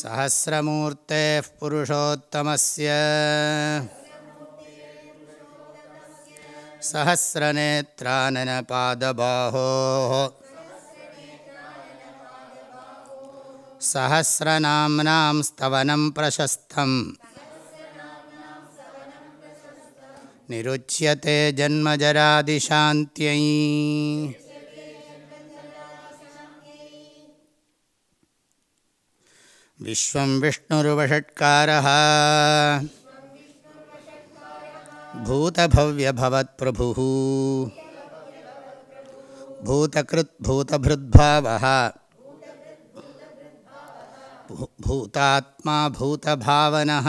सहस्रमूर्तेः पुरुषोत्तमस्य सहस्रनेत्राननपादबाहोः सहस्रनाम्नां स्तवनं प्रशस्तम् निरुच्यते जन्मजरादिशान्त्यै विश्वं विष्णुर्वषट्कारः। भूतभव्यभवत्प्रभुः। भूतकृद्भूतभृद्भावः भूतात्मा भूतभावनः।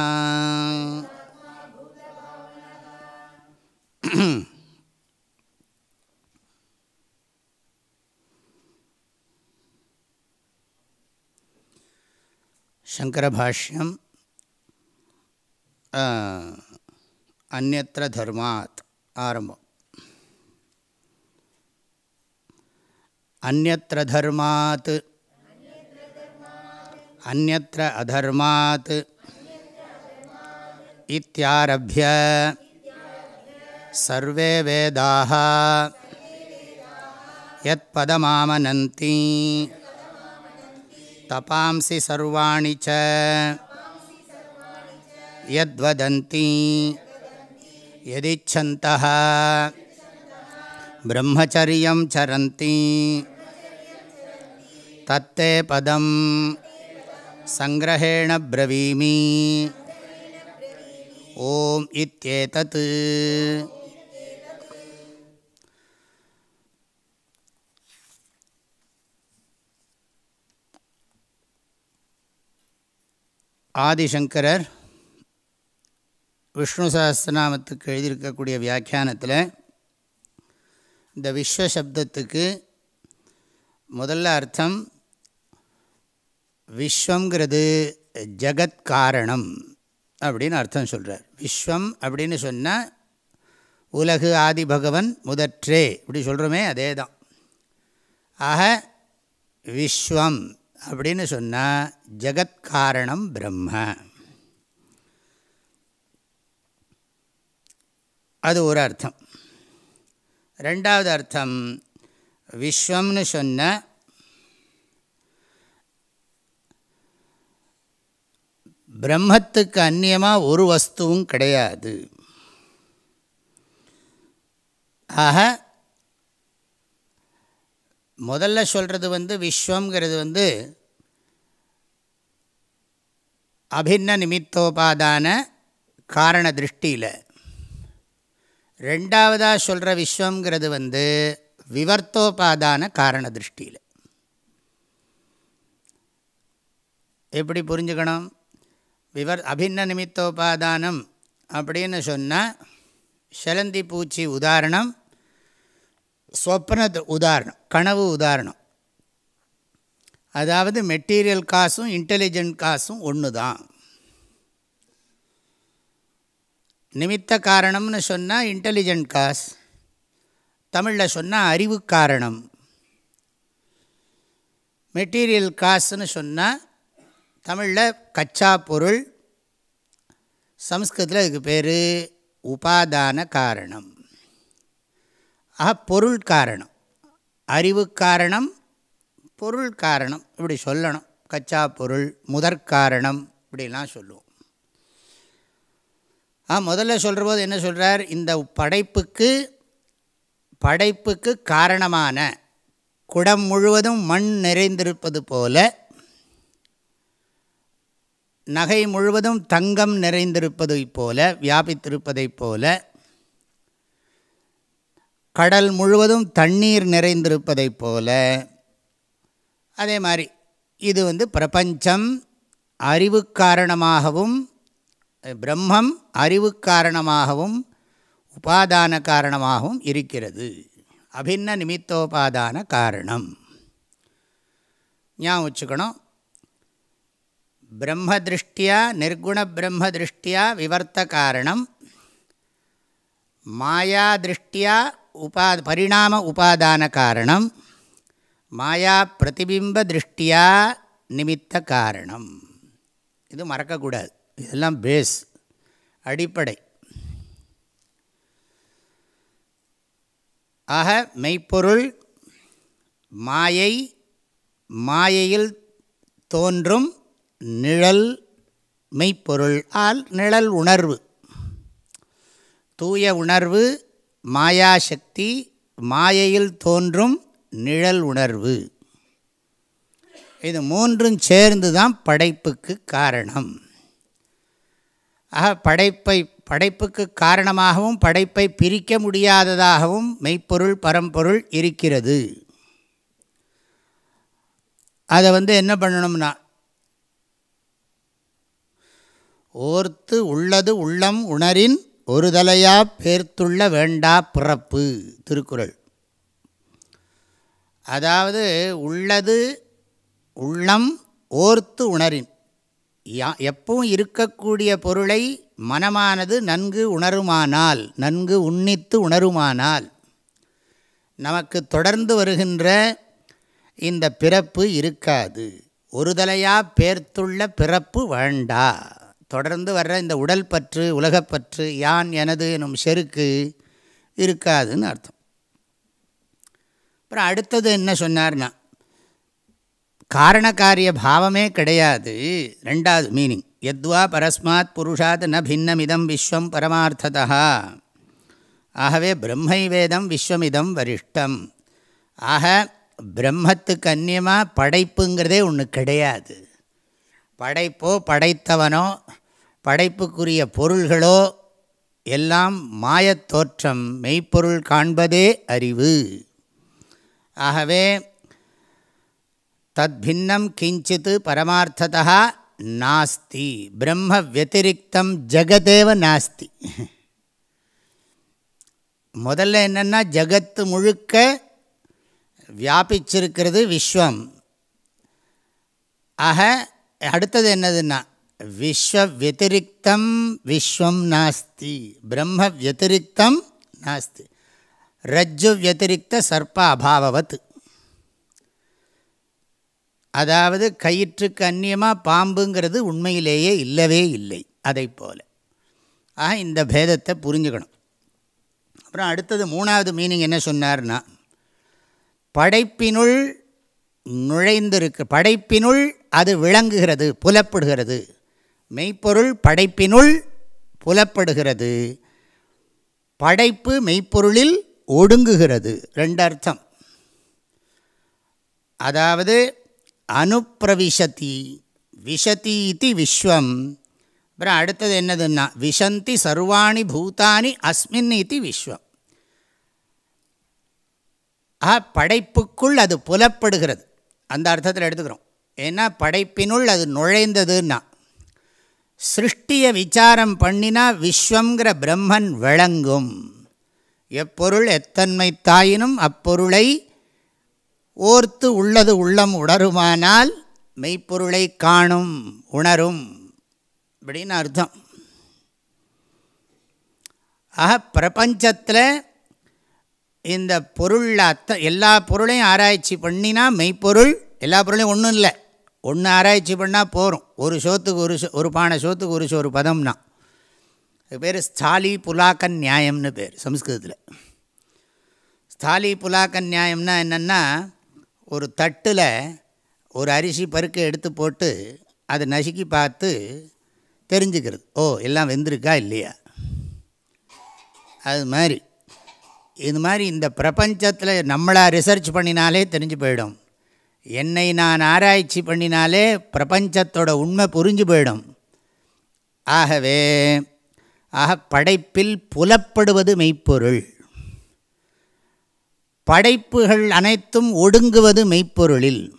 शङ्करभाष्यम् अन्यत्र धर्मात् आरम्भम्। अन्यत्र धर्मात् अन्यत्र अधर्मात् इत्यारभ्य सर्वे वेदाः यत्पदमामनन्ति तपांसि सर्वाणि च यद्वदन्ति यदिच्छन्तः ब्रह्मचर्यं चरन्ति तत्ते पदं सङ्ग्रहेण ब्रवीमि ॐ इत्येतत् ஆதிசங்கரர் விஷ்ணு சஹஸ்ரநாமத்துக்கு எழுதியிருக்கக்கூடிய வியாக்கியானத்தில் இந்த விஸ்வசப்தத்துக்கு முதல்ல அர்த்தம் விஸ்வங்கிறது ஜகத் காரணம் அப்படின்னு அர்த்தம் சொல்கிறார் விஸ்வம் அப்படின்னு சொன்னால் உலகு ஆதி பகவன் முதற்றே இப்படி சொல்கிறோமே அதே தான் ஆக விஸ்வம் அப்படின்னு சொன்னால் ஜகத்காரணம் பிரம்ம. அது ஒரு அர்த்தம். ரெண்டாவது அர்த்தம் விஸ்வம்னு சொன்ன பிரம்மத்துக்கு அந்நியமாக ஒரு வஸ்துவும் கிடையாது. ஆக முதல்ல சொல்கிறது வந்து விஸ்வங்கிறது வந்து அபின்ன நிமித்தோபாதான காரண திருஷ்டியில். ரெண்டாவதாக சொல்கிற விஸ்வங்கிறது வந்து விவர்த்தோபாதான காரண திருஷ்டியில். எப்படி புரிஞ்சுக்கணும்? விவர் அபின்ன நிமித்தோபாதானம் அப்படின்னு சொன்னால் செலந்தி பூச்சி உதாரணம் சொப்ன உதாரணம் கனவு உதாரணம். அதாவது மெட்டீரியல் காசும் இன்டெலிஜென்ட் காசும் ஒன்று தான் நிமித்த காரணம்னு சொன்னால் இன்டெலிஜென்ட் காஸ் தமிழில் சொன்னால் அறிவு காரணம். மெட்டீரியல் காசுன்னு சொன்னால் தமிழில் கச்சா பொருள் சம்ஸ்கிருதத்தில் இதுக்கு பேர் உபாதான காரணம். ஆக பொருள் காரணம். அறிவு காரணம் பொருள் காரணம் இப்படி சொல்லணும். கச்சா பொருள் முதற்காரணம் இப்படிலாம் சொல்லுவோம். ஆ முதல்ல சொல்கிற போது என்ன சொல்கிறார் இந்த படைப்புக்கு படைப்புக்கு காரணமான குடம் முழுவதும் மண் நிறைந்திருப்பது போல நகை முழுவதும் தங்கம் நிறைந்திருப்பதைப் போல வியாபித்திருப்பதைப் போல கடல் முழுவதும் தண்ணீர் நிறைந்திருப்பதைப் போல அதே மாதிரி இது வந்து பிரபஞ்சம் அறிவு காரணமாகவும் பிரம்மம் அறிவு காரணமாகவும் உபாதான காரணமாகவும் இருக்கிறது. அபின்ன நிமித்தோபாதான காரணம். ஞாபகம் வச்சுக்கணும். பிரம்மதிருஷ்டியா நிர்குண பிரம்ம திருஷ்டியா விவர்த்த காரணம். மாயா திருஷ்டியா உபா பரிணாம உபாதான காரணம். மாயா பிரதிபிம்ப திருஷ்டியா நிமித்த காரணம் இது மறக்கக்கூடாது. இதெல்லாம் பேஸ் அடிப்படை. ஆக மெய்ப்பொருள் மாயை மாயையில் தோன்றும் நிழல் மெய்ப்பொருள் ஆல் நிழல் உணர்வு. தூய உணர்வு மாயாசக்தி மாயையில் தோன்றும் நிழல் உணர்வு. இது மூன்றும் சேர்ந்து தான் படைப்புக்கு காரணம். ஆக படைப்பை படைப்புக்கு காரணமாகவும் படைப்பை பிரிக்க முடியாததாகவும் மெய்ப்பொருள் பரம்பொருள் இருக்கிறது. அதை வந்து என்ன பண்ணணும்னா ஓர்த்து உள்ளது உள்ளம் உணரின் ஒரு தலையா பேர்த்துள்ள வேண்டா பிறப்பு திருக்குறள். அதாவது உள்ளது உள்ளம் ஓர்த்து உணரின். யா எப்பவும் இருக்கக்கூடிய பொருளை மனமானது நன்கு உணருமானால் நன்கு உன்னித்து உணருமானால் நமக்கு தொடர்ந்து வருகின்ற இந்த பிறப்பு இருக்காது. ஒரு தலையாக பேர்த்துள்ள பிறப்பு வேண்டா. தொடர்ந்து வர்ற இந்த உடல் பற்று உலகப்பற்று யான் எனது எனும் செருக்கு இருக்காதுன்னு அர்த்தம். அப்புறம் அடுத்தது என்ன சொன்னார்னா காரணக்காரிய பாவமே கிடையாது. ரெண்டாவது மீனிங் எத்வா பரஸ்மாத் புருஷாத் ந பின்னமிதம் விஸ்வம் பரமார்த்ததா. ஆகவே பிரம்மைவேதம் விஸ்வமிதம் வரிஷ்டம். ஆக பிரம்மத்துக்கு அந்நியமாக படைப்புங்கிறதே ஒன்று கிடையாது. படைப்போ படைத்தவனோ படைப்புக்குரிய பொருள்களோ எல்லாம் மாயத் தோற்றம் மெய்ப்பொருள் காண்பதே அறிவு. ஆகவே தத்பின்னம் கிஞ்சித் பரமார்த்ததா நாஸ்தி பிரம்ம வத்திரிக்தம் ஜெகதேவ நாஸ்தி. முதல்ல என்னென்னா ஜகத்து முழுக்க வியாபிச்சிருக்கிறது விஸ்வம். ஆக அடுத்தது என்னதுன்னா விஸ்வ வத்திரிக்தம் விஸ்வம் நாஸ்தி பிரம்ம வத்திரிக்தம் நாஸ்தி. ரஜ்ஜு வத்திரிக்த சர்ப்ப அபாவவத் அதாவது கயிற்றுக்கு அந்நியமாக பாம்புங்கிறது உண்மையிலேயே இல்லவே இல்லை அதை போல. ஆக இந்த பேதத்தை புரிஞ்சுக்கணும். அப்புறம் அடுத்தது மூணாவது மீனிங் என்ன சொன்னார்னா படைப்பினுள் நுழைந்திருக்கு படைப்பினுள் அது விளங்குகிறது புலப்படுகிறது. மெய்ப்பொருள் படைப்பினுள் புலப்படுகிறது. படைப்பு மெய்ப்பொருளில் ஒடுங்குகிறது. ரெண்டு அர்த்தம் அதாவது அனுப்பிரவிசதி விஷதி இது விஸ்வம். அப்புறம் அடுத்தது என்னதுன்னா விஷந்தி சர்வாணி பூதானி அஸ்மின் இது விஸ்வம். ஆ படைப்புக்குள் அது புலப்படுகிறது. அந்த அர்த்தத்தில் எடுத்துக்கிறோம். ஏன்னா படைப்பினுள் அது நுழைந்ததுன்னா சிருஷ்டியை விசாரம் பண்ணினா விஸ்வங்கிற பிரம்மன் விளங்கும். எப்பொருள் எத்தன்மை தாயினும் அப்பொருளை ஓர்த்து உள்ளது உள்ளம் உணருமானால் மெய்ப்பொருளை காணும் உணரும் அப்படின்னு அர்த்தம். ஆக பிரபஞ்சத்தில் இந்த பொருள் அத்த எல்லா பொருளையும் ஆராய்ச்சி பண்ணினா மெய்ப்பொருள் எல்லா பொருளையும் ஒன்றும் இல்லை. ஒன்று ஆராய்ச்சி பண்ணால் போகிறோம் ஒரு சோத்துக்கு ஒரு ஒரு பானை சோத்துக்கு ஒரு சோறு பதம்னா. அது பேர் ஸ்தாலி புலாக்கன் நியாயம்னு பேர் சம்ஸ்கிருதத்தில். ஸ்தாலி புலாக்கன் நியாயம்னா என்னென்னா ஒரு தட்டில் ஒரு அரிசி பருக்கை எடுத்து போட்டு அதை நசுக்கி பார்த்து தெரிஞ்சுக்கிறது. ஓ எல்லாம் வெந்திருக்கா இல்லையா? அது மாதிரி. இது மாதிரி இந்த பிரபஞ்சத்தில் நம்மளாக ரிசர்ச் பண்ணினாலே தெரிஞ்சு போயிடும். என்னை நான் ஆராய்ச்சி பண்ணினாலே பிரபஞ்சத்தோட உண்மை புரிஞ்சு போயிடும். ஆகவே ஆக படைப்பில் புலப்படுவது மெய்ப்பொருள். படைப்புகள் அனைத்தும் ஒடுங்குவது மெய்ப்பொருளில்.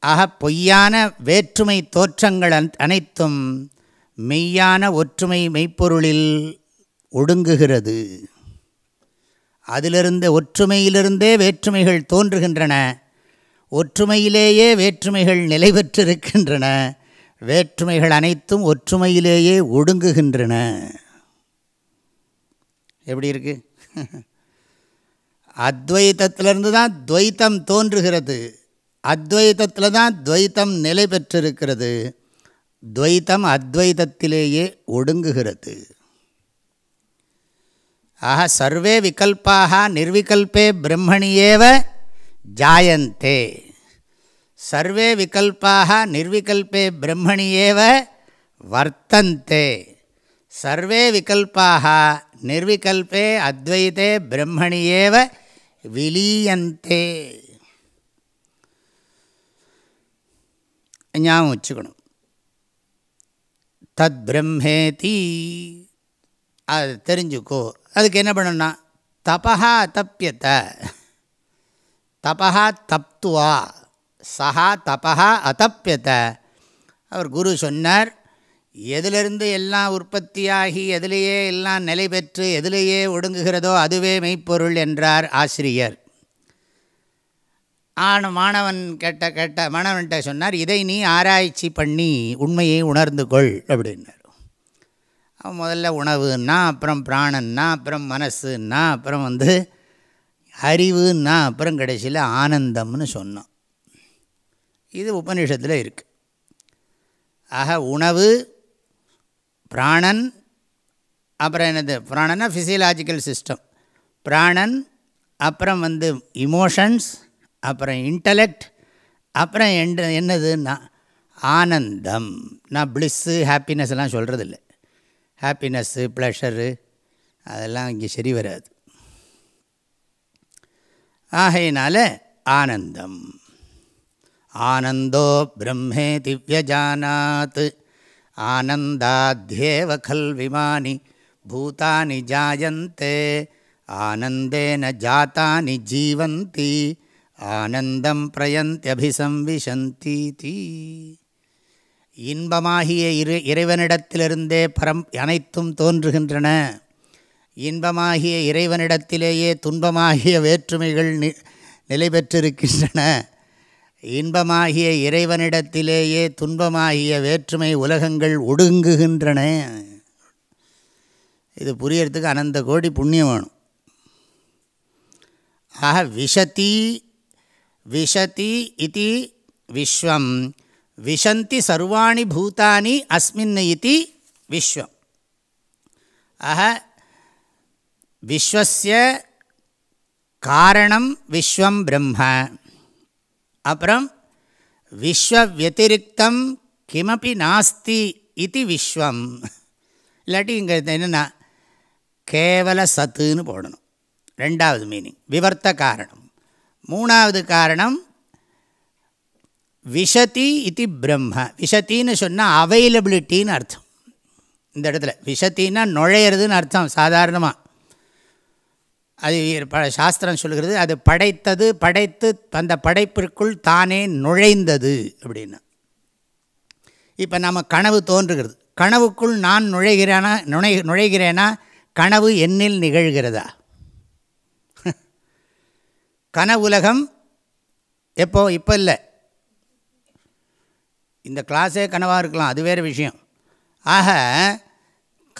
ஆக பொய்யான வேற்றுமை தோற்றங்கள் அனைத்தும் மெய்யான ஒற்றுமை மெய்ப்பொருளில் ஒடுங்குகிறது. அதிலிருந்து ஒற்றுமையிலிருந்தே வேற்றுமைகள் தோன்றுகின்றன. ஒற்றுமையிலேயே வேற்றுமைகள் நிலை பெற்றிருக்கின்றன வேற்றுமைகள் அனைத்தும் ஒற்றுமையிலேயே ஒடுங்குகின்றன. எப்படி இருக்கு? அத்வைத்தத்திலிருந்து தான் துவைத்தம் தோன்றுகிறது. அத்வைத்தத்தில் தான் துவைத்தம் நிலை பெற்றிருக்கிறது. துவைத்தம் அத்வைதத்திலேயே ஒடுங்குகிறது. ஆக சர்வே விகல்பாக நிர்விகல்பே பிரம்மணியேவ ஜாயந்தே. சர்வே விகல்பாக நிர்விகல்பே பிரம்மணியேவ வர்த்தந்தே. சர்வே விகல்பாக நிர்விகல்பே அத்வைதே பிரம்மணியேவ விலீயந்தே. ஞாபகம் வச்சுக்கணும். தத் பிரம்மேதி. அது தெரிஞ்சுக்கோ. அதுக்கு என்ன பண்ணணும்னா தபா தப்பியத்த தபா தப்துவா. சஹா தபா அதப்பியத அவர் குரு சொன்னார் எதிலிருந்து எல்லாம் உற்பத்தியாகி எதிலேயே எல்லாம் நிலை பெற்று எதிலேயே ஒடுங்குகிறதோ அதுவே மெய்ப்பொருள் என்றார் ஆசிரியர். ஆன மாணவன் கேட்ட கேட்ட மாணவன்கிட்ட சொன்னார் இதை நீ ஆராய்ச்சி பண்ணி உண்மையை உணர்ந்து கொள் அப்படின்னார். அவன் முதல்ல உணவுன்னா அப்புறம் பிராணன்னா அப்புறம் மனசுன்னா அப்புறம் வந்து அறிவுன்னா அப்புறம் கடைசியில் ஆனந்தம்னு சொன்னோம் இது உபநிஷத்தில் இருக்குது ஆக உணவு பிராணன் அப்புறம் என்னது? பிராணன்னா ஃபிசியலாஜிக்கல் சிஸ்டம் பிராணன் அப்புறம் வந்து இமோஷன்ஸ் அப்புறம் இன்டலெக்ட் அப்புறம் என் என்னதுன்னா ஆனந்தம். நான் ப்ளிஸ்ஸு ஹாப்பினஸ் எல்லாம் சொல்கிறதில்ல ஹாப்பினஸ்ஸு ப்ளஷரு அதெல்லாம் இங்கே சரி வராது. ஆகையினால ஆனந்தம். ஆனந்தோ பிரம்மே திவ்யஜானாத். ஆனந்தாத்யேவ கல்விமானி பூதானி ஜாயந்தே. ஆனந்தேன ஜாத்தானி ஜீவந்தி. ஆனந்தம் பிரயந்தியபிசம்விசந்தி தீ இன்பமாகிய இரு இறைவனிடத்திலிருந்தே பரம் அனைத்தும் தோன்றுகின்றன. இன்பமாகிய இறைவனிடத்திலேயே துன்பமாகிய வேற்றுமைகள் நி நிலை பெற்றிருக்கின்றன இன்பமாகிய இறைவனிடத்திலேயே துன்பமாகிய வேற்றுமை உலகங்கள் ஒடுங்குகின்றன. இது புரியறதுக்கு அனந்த கோடி புண்ணியம் வேணும். ஆக விஷதி விஷதி இது விஸ்வம். விஷந்தி சர்வாணி பூதானி அஸ்மின் இது விஸ்வம். ஆக விஸ்வசிய காரணம் விஸ்வம் பிரம்ம. அப்புறம் விஸ்வ விஸ்வவத்திரிக்தம் கிமப்பி நாஸ்தி இது விஸ்வம். இல்லாட்டி இங்கே என்னென்னா கேவல சத்துன்னு போடணும். ரெண்டாவது மீனிங் விவர்த்த காரணம். மூணாவது காரணம் விஷதி இது பிரம்ம. விஷத்தின்னு சொன்னால் அவைலபிலிட்டின்னு அர்த்தம். இந்த இடத்துல விஷத்தின்னா நுழையிறதுன்னு அர்த்தம் சாதாரணமாக அது ப சாஸ்திரம் சொல்கிறது அது படைத்தது படைத்து அந்த படைப்பிற்குள் தானே நுழைந்தது அப்படின்னா. இப்போ நம்ம கனவு தோன்றுகிறது. கனவுக்குள் நான் நுழைகிறேனா நுழை நுழைகிறேனா? கனவு என்னில் நிகழ்கிறதா? கனவுலகம் எப்போ இப்போ இல்லை. இந்த கிளாஸே கனவாக இருக்கலாம் அது வேறு விஷயம். ஆக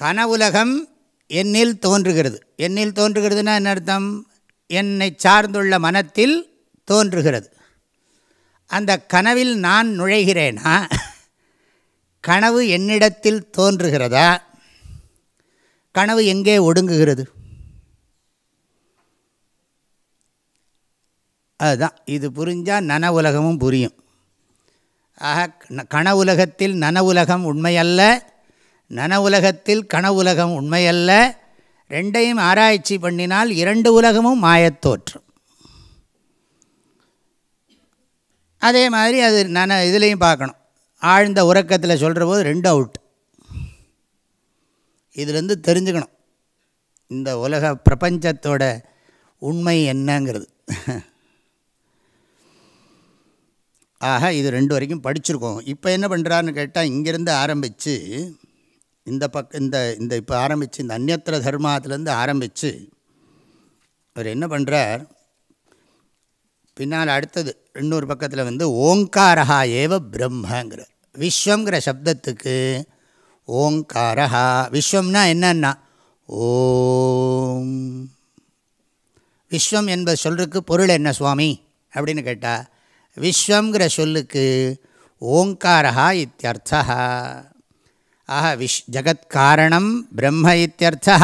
கனவுலகம் என்னில் தோன்றுகிறது. என்னில் தோன்றுகிறதுனா என்ன அர்த்தம்? என்னை சார்ந்துள்ள மனத்தில் தோன்றுகிறது. அந்த கனவில் நான் நுழைகிறேனா? கனவு என்னிடத்தில் தோன்றுகிறதா? கனவு எங்கே ஒடுங்குகிறது? அதுதான். இது புரிஞ்சால் நன உலகமும் புரியும். ஆக கன உலகத்தில் நன உலகம் உண்மையல்ல. நன உலகத்தில் கன உலகம் உண்மையல்ல. ரெண்டையும் ஆராய்ச்சி பண்ணினால் இரண்டு உலகமும் மாயத்தோற்றும் அதே மாதிரி அது நான் இதுலேயும் பார்க்கணும். ஆழ்ந்த உறக்கத்தில் சொல்கிற போது ரெண்டு அவுட் இதுலேருந்து தெரிஞ்சுக்கணும். இந்த உலக பிரபஞ்சத்தோட உண்மை என்னங்கிறது. ஆக இது ரெண்டு வரைக்கும் படிச்சிருக்கோம். இப்போ என்ன பண்ணுறாருன்னு கேட்டால் இங்கேருந்து ஆரம்பித்து இந்த பக் இந்த இந்த இப்போ ஆரம்பித்து இந்த அந்நத்திர தர்மாத்திலேருந்து ஆரம்பித்து அவர் என்ன பண்ணுறார் பின்னால் அடுத்தது இன்னொரு பக்கத்தில் வந்து ஓங்காரஹா ஏவ பிரம்மங்கிறார். விஸ்வங்கிற சப்தத்துக்கு ஓங்காரஹா விஸ்வம்னா என்னன்னா ஓம். விஸ்வம் என்பது சொல்றதுக்கு பொருள் என்ன சுவாமி? அப்படின்னு கேட்டால் விஸ்வங்கிற சொல்லுக்கு ஓங்காரஹா இத்தியர்த்தா ஆக விஷ் ஜகத்காரணம் பிரம்ம இத்தியர்த்தா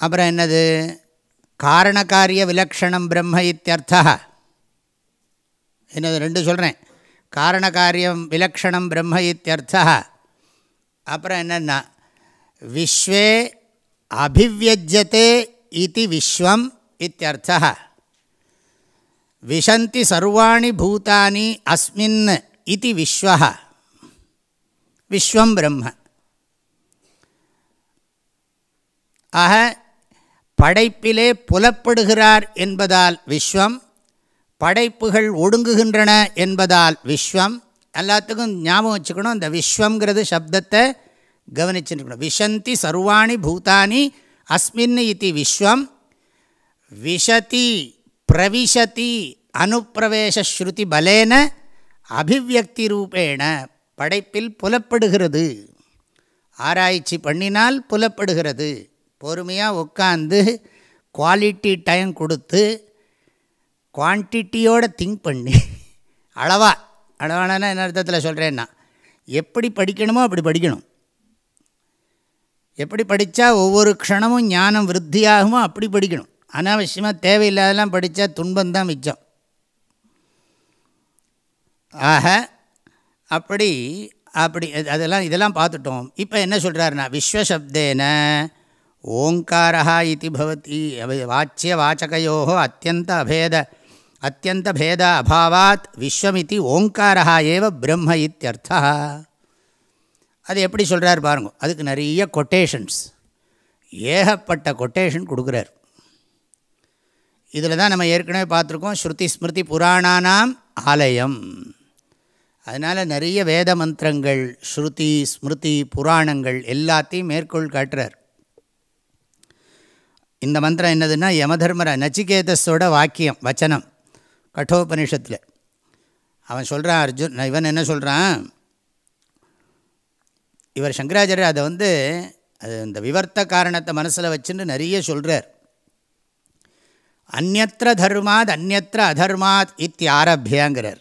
அப்புறம் என்னது? காரணக்காரிய விலக்ஷணம் பிரம்ம இத்தியர்த்தா என்னது ரெண்டு சொல்கிறேன் காரணக்காரியம் விலக்ஷணம் பிரம்ம இத்தியர்த்தா அப்புறம் என்னென்னா விஸ்வே அபிவியஜ்யத்தே இது விஸ்வம் இத்தியர்த்தா விஷந்தி சர்வாணி பூதானி அஸ்மின் இது விஸ்வா விஸ்வம் பிரம்ம. ஆக படைப்பிலே புலப்படுகிறார் என்பதால் விஸ்வம் படைப்புகள் ஒடுங்குகின்றன என்பதால் விஸ்வம் எல்லாத்துக்கும் ஞாபகம் வச்சுக்கணும் இந்த விஸ்வங்கிறது சப்தத்தை கவனிச்சுருக்கணும் விஷந்தி சர்வாணி பூதானி அஸ்மின் இது விஸ்வம் விஷதி பிரவிசதி அனுப்பிரவேசஸ்ருதி பலேன அபிவியக்தி ரூபேண. படைப்பில் புலப்படுகிறது. ஆராய்ச்சி பண்ணினால் புலப்படுகிறது. பொறுமையாக உட்காந்து குவாலிட்டி டைம் கொடுத்து குவான்டிட்டியோடு திங்க் பண்ணி. அளவாக அளவானா என்ன அர்த்தத்தில் சொல்கிறேன்னா எப்படி படிக்கணுமோ அப்படி படிக்கணும். எப்படி படித்தா ஒவ்வொரு க்ஷணமும் ஞானம் விருத்தியாகுமோ அப்படி படிக்கணும். அனாவசியமாக தேவையில்லாதெல்லாம் படித்தா துன்பந்தான் மிச்சம். ஆக அப்படி அப்படி அதெல்லாம் இதெல்லாம் பார்த்துட்டோம். இப்போ என்ன சொல்கிறாருன்னா விஸ்வசப்தேன ஓங்காரா இது பவதி வாச்சிய வாச்சகையோ அத்தியந்த அபேத அத்தியந்த பேத அபாவாத் விஸ்வமிதி ஓங்காரா ஏவ பிரம்ம இத்தியர்த்தா. அது எப்படி சொல்கிறார் பாருங்க அதுக்கு நிறைய கொட்டேஷன்ஸ் ஏகப்பட்ட கொட்டேஷன் கொடுக்குறார். இதில் தான் நம்ம ஏற்கனவே பார்த்துருக்கோம் ஸ்ருதி ஸ்மிருதி புராணானாம் ஆலயம். அதனால் நிறைய வேத மந்திரங்கள் ஸ்ருதி ஸ்மிருதி புராணங்கள் எல்லாத்தையும் மேற்கோள் காட்டுறார். இந்த மந்திரம் என்னதுன்னா யமதர்மர நச்சிகேதஸோட வாக்கியம் வச்சனம் கட்டோபனிஷத்தில். அவன் சொல்கிறான் அர்ஜுன் இவன் என்ன சொல்கிறான் இவர் சங்கராச்சாரியர் அதை வந்து அது இந்த விவர்த்த காரணத்தை மனசில் வச்சுன்னு நிறைய சொல்கிறார் அந்நத்திர தர்மாத் அந்நத்திர அதர்மாத் இத்தி ஆரம்பியாங்கிறார்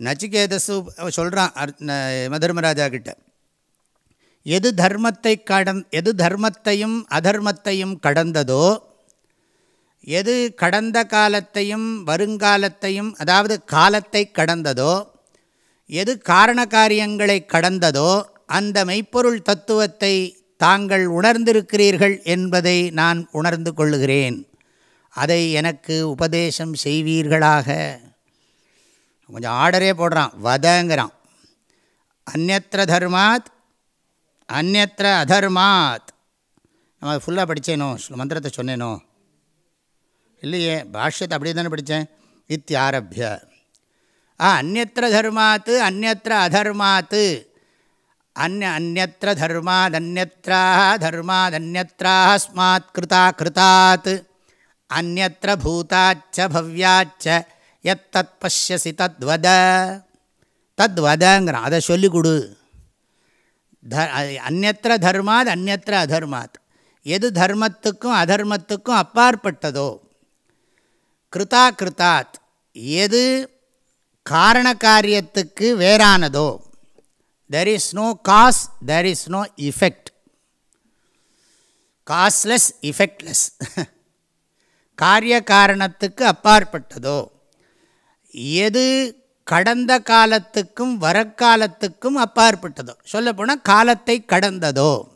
நச்சிகேதசு சொல்கிறான் மதர்மராஜா கிட்ட. எது தர்மத்தை கடன் எது தர்மத்தையும் அதர்மத்தையும் கடந்ததோ எது கடந்த காலத்தையும் வருங்காலத்தையும் அதாவது காலத்தை கடந்ததோ எது காரண காரியங்களை கடந்ததோ அந்த மெய்ப்பொருள் தத்துவத்தை தாங்கள் உணர்ந்திருக்கிறீர்கள் என்பதை நான் உணர்ந்து கொள்ளுகிறேன். அதை எனக்கு உபதேசம் செய்வீர்களாக. கொஞ்சம் ஆர்டரே போடுறான் வதங்கிறான். அந்நத்திர தர்மாத் அந்நத்திர அதர்மாத். நம்ம ஃபுல்லாக படித்தேனோ மந்திரத்தை சொன்னேனோ? இல்லையே பாஷ்யத்தை அப்படியே தானே படித்தேன் இத்தியாரபிய. ஆ அந்நத்திர தர்மாத்து அந்நத்திர அதர்மாத்து. அந்ந அந்நத்திர தர்மாத் அந்நத்ரா தர்மாத் அந்நத்ராஸ்மாத் கிருதா கிருதாத். அந்நத்திர பூதாச்ச பவ்யாச்ச. எத் தத் பசியசி தத்வத தத்வதங்கிறான் அதை சொல்லிக் கொடு. த அந்நத்திர தர்மாத் அந்நத்திர அதர்மாத். எது தர்மத்துக்கும் அதர்மத்துக்கும் அப்பாற்பட்டதோ கிருதா கிருதாத் எது காரண காரியத்துக்கு வேறானதோ there is no cause there is no effect causeless effectless காரிய காரணத்துக்கு அப்பாற்பட்டதோ எது கடந்த காலத்துக்கும் வரக்காலத்துக்கும் அப்பாற்பட்டதோ சொல்லப்போனால் காலத்தை கடந்ததோ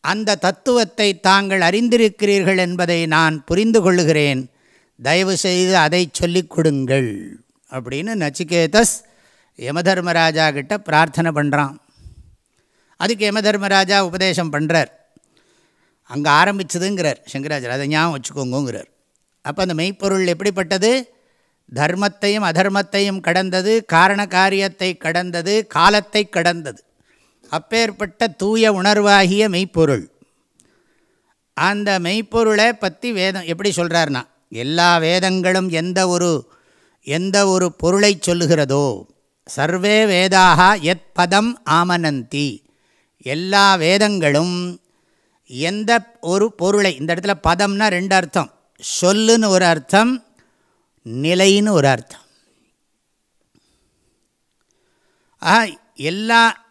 அந்த தத்துவத்தை தாங்கள் அறிந்திருக்கிறீர்கள் என்பதை நான் புரிந்து கொள்கிறேன் தயவு செய்து அதை சொல்லிக் கொடுங்கள். அப்படின்னு நச்சிகேதஸ் யமதர்மராஜா கிட்ட பிரார்த்தனை பண்ணுறான் அதுக்கு யமதர்மராஜா உபதேசம் பண்ணுறார் அங்கே ஆரம்பிச்சதுங்கிறார் சங்கராச்சாரியர் அதை ஞாபகம் வச்சுக்கோங்கிறார் அப்போ அந்த மெய்ப்பொருள் எப்படிப்பட்டது? தர்மத்தையும் அதர்மத்தையும் கடந்தது காரண காரியத்தை கடந்தது காலத்தை கடந்தது. அப்பேற்பட்ட தூய உணர்வாகிய மெய்ப்பொருள். அந்த மெய்ப்பொருளை பற்றி வேதம் எப்படி சொல்கிறார்னா எல்லா வேதங்களும் எந்த ஒரு எந்த ஒரு பொருளை சொல்லுகிறதோ சர்வே வேதாக எத் பதம் ஆமனந்தி. எல்லா வேதங்களும் எந்த ஒரு பொருளை இந்த இடத்துல பதம்னா ரெண்டு அர்த்தம். சொல்லுன்னு ஒரு அர்த்தம் நிலைன்னு ஒரு அர்த்தம். ஆ எல்லா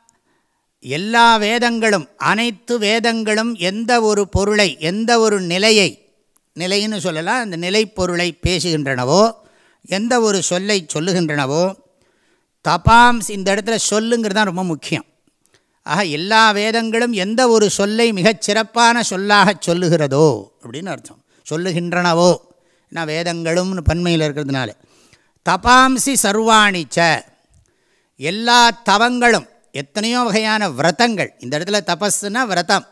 எல்லா வேதங்களும் அனைத்து வேதங்களும் எந்த ஒரு பொருளை எந்த ஒரு நிலையை நிலைன்னு சொல்லலாம் அந்த நிலைப்பொருளை பேசுகின்றனவோ எந்த ஒரு சொல்லை சொல்லுகின்றனவோ தபாம்ஸ் இந்த இடத்துல சொல்லுங்கிறது தான் ரொம்ப முக்கியம். ஆக எல்லா வேதங்களும் எந்த ஒரு சொல்லை மிகச் சிறப்பான சொல்லாக சொல்லுகிறதோ அப்படின்னு அர்த்தம். சொல்லுகின்றனவோ. நான் வேதங்களும்னு பன்மையில் இருக்கிறதுனால. தபாம்சி சர்வாணிச்ச எல்லா தவங்களும் எத்தனையோ வகையான விரதங்கள் இந்த இடத்துல தபஸ்னா விரதம்.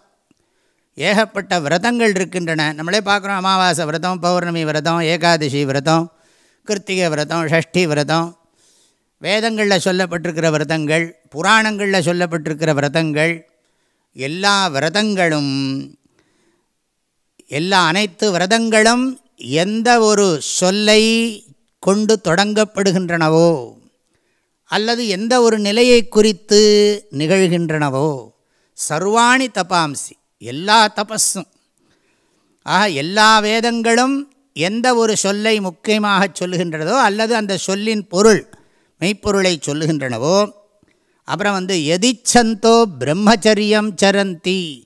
ஏகப்பட்ட விரதங்கள் இருக்கின்றன. நம்மளே பார்க்குறோம் அமாவாசை விரதம் பௌர்ணமி விரதம் ஏகாதசி விரதம் கிருத்திகை விரதம் ஷஷ்டி விரதம். வேதங்களில் சொல்லப்பட்டிருக்கிற விரதங்கள் புராணங்களில் சொல்லப்பட்டிருக்கிற விரதங்கள் எல்லா விரதங்களும் எல்லா அனைத்து விரதங்களும் எந்த ஒரு சொல்லை கொண்டு தொடங்கப்படுகின்றனவோ அல்லது எந்த ஒரு நிலையை குறித்து நிகழ்கின்றனவோ சர்வாணி தபாம்சி எல்லா தபஸும் ஆக எல்லா வேதங்களும் எந்த ஒரு சொல்லை முக்கியமாக சொல்லுகின்றதோ அல்லது அந்த சொல்லின் பொருள் மெய்ப்பொருளை சொல்லுகின்றனவோ அப்புறம் வந்து எதிச்சந்தோ பிரம்மச்சரியம் சரந்தி.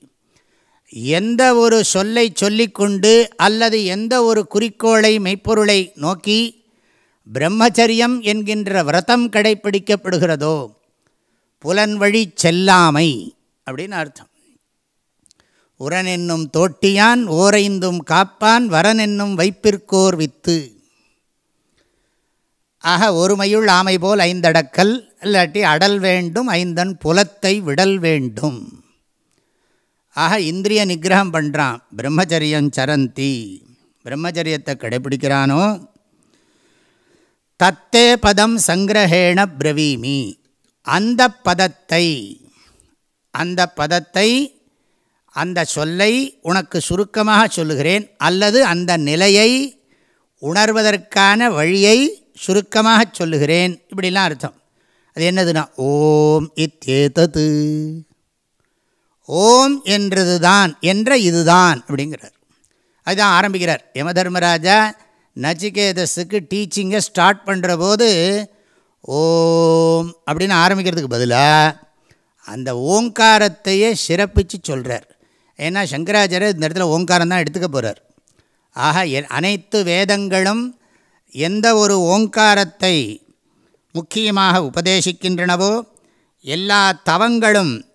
எந்த ஒரு சொல்லை சொல்லிக்கொண்டு அல்லது எந்த ஒரு குறிக்கோளை மெய்ப்பொருளை நோக்கி பிரம்மச்சரியம் என்கின்ற விரதம் கடைப்பிடிக்கப்படுகிறதோ புலன்வழி செல்லாமை அப்படின்னு அர்த்தம். உரன் என்னும் தோட்டியான் ஓரைந்தும் காப்பான் வரன் என்னும் வைப்பிற்கோர் வித்து. ஆக ஒருமையுள் ஆமை போல் ஐந்தடக்கல் இல்லாட்டி அடல் வேண்டும் ஐந்தன் புலத்தை விடல் வேண்டும். ஆக இந்திரிய நிகிரகம் பண்ணுறான் பிரம்மச்சரியம் சரந்தி. பிரம்மச்சரியத்தை கடைப்பிடிக்கிறானோ தத்தே பதம் சங்கிரஹேண பிரவீமி. அந்த பதத்தை அந்த பதத்தை அந்த சொல்லை உனக்கு சுருக்கமாக சொல்லுகிறேன். அல்லது அந்த நிலையை உணர்வதற்கான வழியை சுருக்கமாக சொல்லுகிறேன். இப்படிலாம் அர்த்தம். அது என்னதுன்னா ஓம் இத்தேதது ஓம் என்றதுதான் என்ற இதுதான் அப்படிங்கிறார். அதுதான் ஆரம்பிக்கிறார். யமதர்மராஜா நச்சிகேதஸுக்கு டீச்சிங்கை ஸ்டார்ட் பண்ணுற போது ஓம் அப்படின்னு ஆரம்பிக்கிறதுக்கு பதிலாக அந்த ஓங்காரத்தையே சிறப்பித்து சொல்கிறார் ஏன்னா சங்கராச்சாரியர் இந்த இடத்துல ஓங்காரம் தான் எடுத்துக்க போகிறார் ஆக அனைத்து வேதங்களும் எந்த ஒரு ஓங்காரத்தை முக்கியமாக உபதேசிக்கின்றனவோ எல்லா தவங்களும்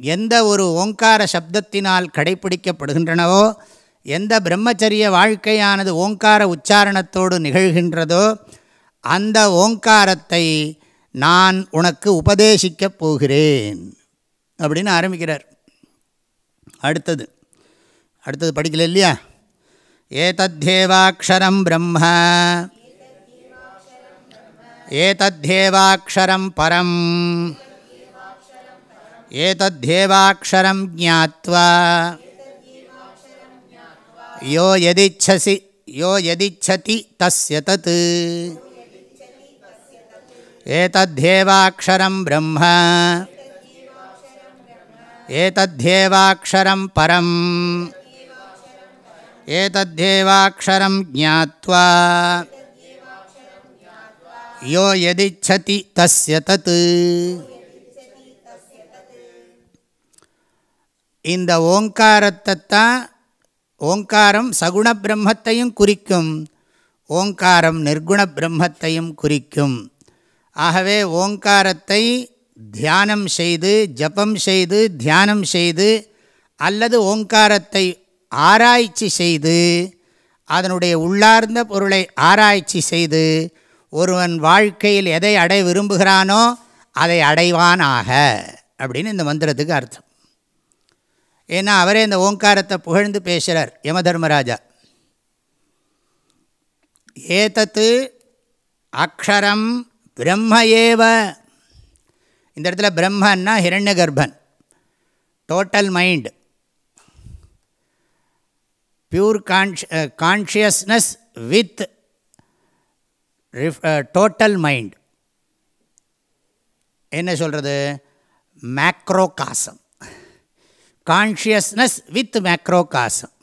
எந்த ஒரு ஓங்கார சப்தத்தினால் கடைப்பிடிக்கப்படுகின்றனவோ எந்த பிரம்மச்சரிய வாழ்க்கையானது ஓங்கார உச்சாரணத்தோடு நிகழ்கின்றதோ அந்த ஓங்காரத்தை நான் உனக்கு உபதேசிக்கப் போகிறேன் அப்படின்னு ஆரம்பிக்கிறார். அடுத்தது அடுத்தது படிக்கல இல்லையா? ஏதத்தேவாட்சரம் பிரம்ம. ஏதத்தேவாட்சரம் பரம். ஏதத்தேவாட்சரம் ஜாத்வா யோ எதிச்சசி யோ எதிச்சதி தஸ்ய தத் ஏதத்தேவாட்சரம் பிரம்ம ஏதத்யேவாட்சரம் பரம் ஏதத்யேவாட்சரம் ஜாத்வா யோ எதிச்சதி தஸ்ய தத் இந்த ஓங்காரத்தை தான் ஓங்காரம் சகுண பிரம்மத்தையும் குறிக்கும். ஓங்காரம் நிர்குண பிரம்மத்தையும் குறிக்கும். ஆகவே ஓங்காரத்தை தியானம் செய்து ஜபம் செய்து தியானம் செய்து அல்லது ஓங்காரத்தை ஆராய்ச்சி செய்து அதனுடைய உள்ளார்ந்த பொருளை ஆராய்ச்சி செய்து ஒருவன் வாழ்க்கையில் எதை அடைய விரும்புகிறானோ அதை அடைவானாக அப்படின்னு இந்த மந்திரத்துக்கு அர்த்தம். ஏன்னா அவரே இந்த ஓங்காரத்தை புகழ்ந்து பேசுகிறார் யமதர்மராஜா. ஏதத்து அக்ஷரம் பிரம்ம ஏவ. இந்த இடத்துல பிரம்மன்னா ஹிரண்ய கர்ப்பன் total mind pure cons consciousness with total mind என்ன சொல்கிறது macro macrocosm consciousness with macrocosm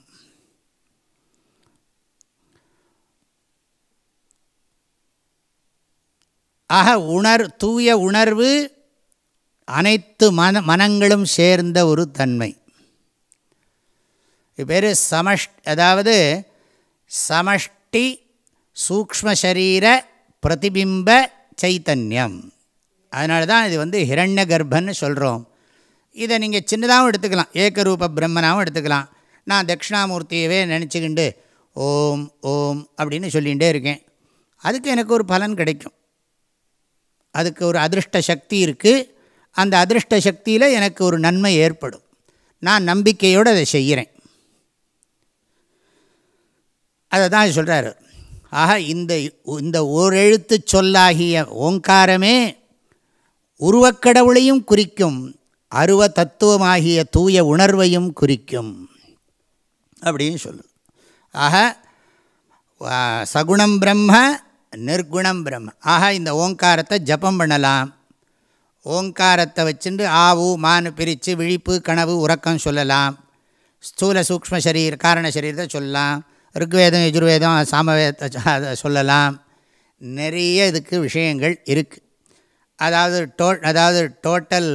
ஆக உணர் தூய உணர்வு அனைத்து மன மனங்களும் சேர்ந்த ஒரு தன்மை. இது பேர் சமஷ் அதாவது சமஷ்டி சூக்மசரீர பிரதிபிம்ப சைத்தன்யம். அதனால தான் இது வந்து ஹிரண்ய கர்ப்பன்னு சொல்கிறோம் இதை நீங்கள் சின்னதாகவும் எடுத்துக்கலாம். ஏக்கரூப பிரம்மனாகவும் எடுத்துக்கலாம். நான் தட்சிணாமூர்த்தியவே நினச்சிக்கிண்டு ஓம் ஓம் அப்படின்னு சொல்லிகிட்டே இருக்கேன். அதுக்கு எனக்கு ஒரு பலன் கிடைக்கும். அதுக்கு ஒரு அதிருஷ்ட சக்தி இருக்குது அந்த அதிருஷ்ட சக்தியில் எனக்கு ஒரு நன்மை ஏற்படும். நான் நம்பிக்கையோடு அதை செய்கிறேன். அதை தான் சொல்கிறாரு ஆக இந்த இந்த ஓரெழுத்து சொல்லாகிய ஓங்காரமே உருவக்கடவுளையும் குறிக்கும் அருவ தத்துவமாகிய தூய உணர்வையும் குறிக்கும். அப்படின்னு சொல்லு. ஆக சகுணம் பிரம்ம நிர்குணம் பிரம்ம. ஆக இந்த ஓங்காரத்தை ஜபம் பண்ணலாம். ஓங்காரத்தை வச்சுட்டு ஆவு மானு பிரித்து விழிப்பு கனவு உறக்கம் சொல்லலாம். ஸ்தூல சூக்ம சரீர காரண சரீரத்தை சொல்லலாம். ருக்வேதம் யஜுர்வேதம் சாமவேத சொல்லலாம். நிறைய இதுக்கு விஷயங்கள் இருக்குது அதாவது டோ அதாவது டோட்டல்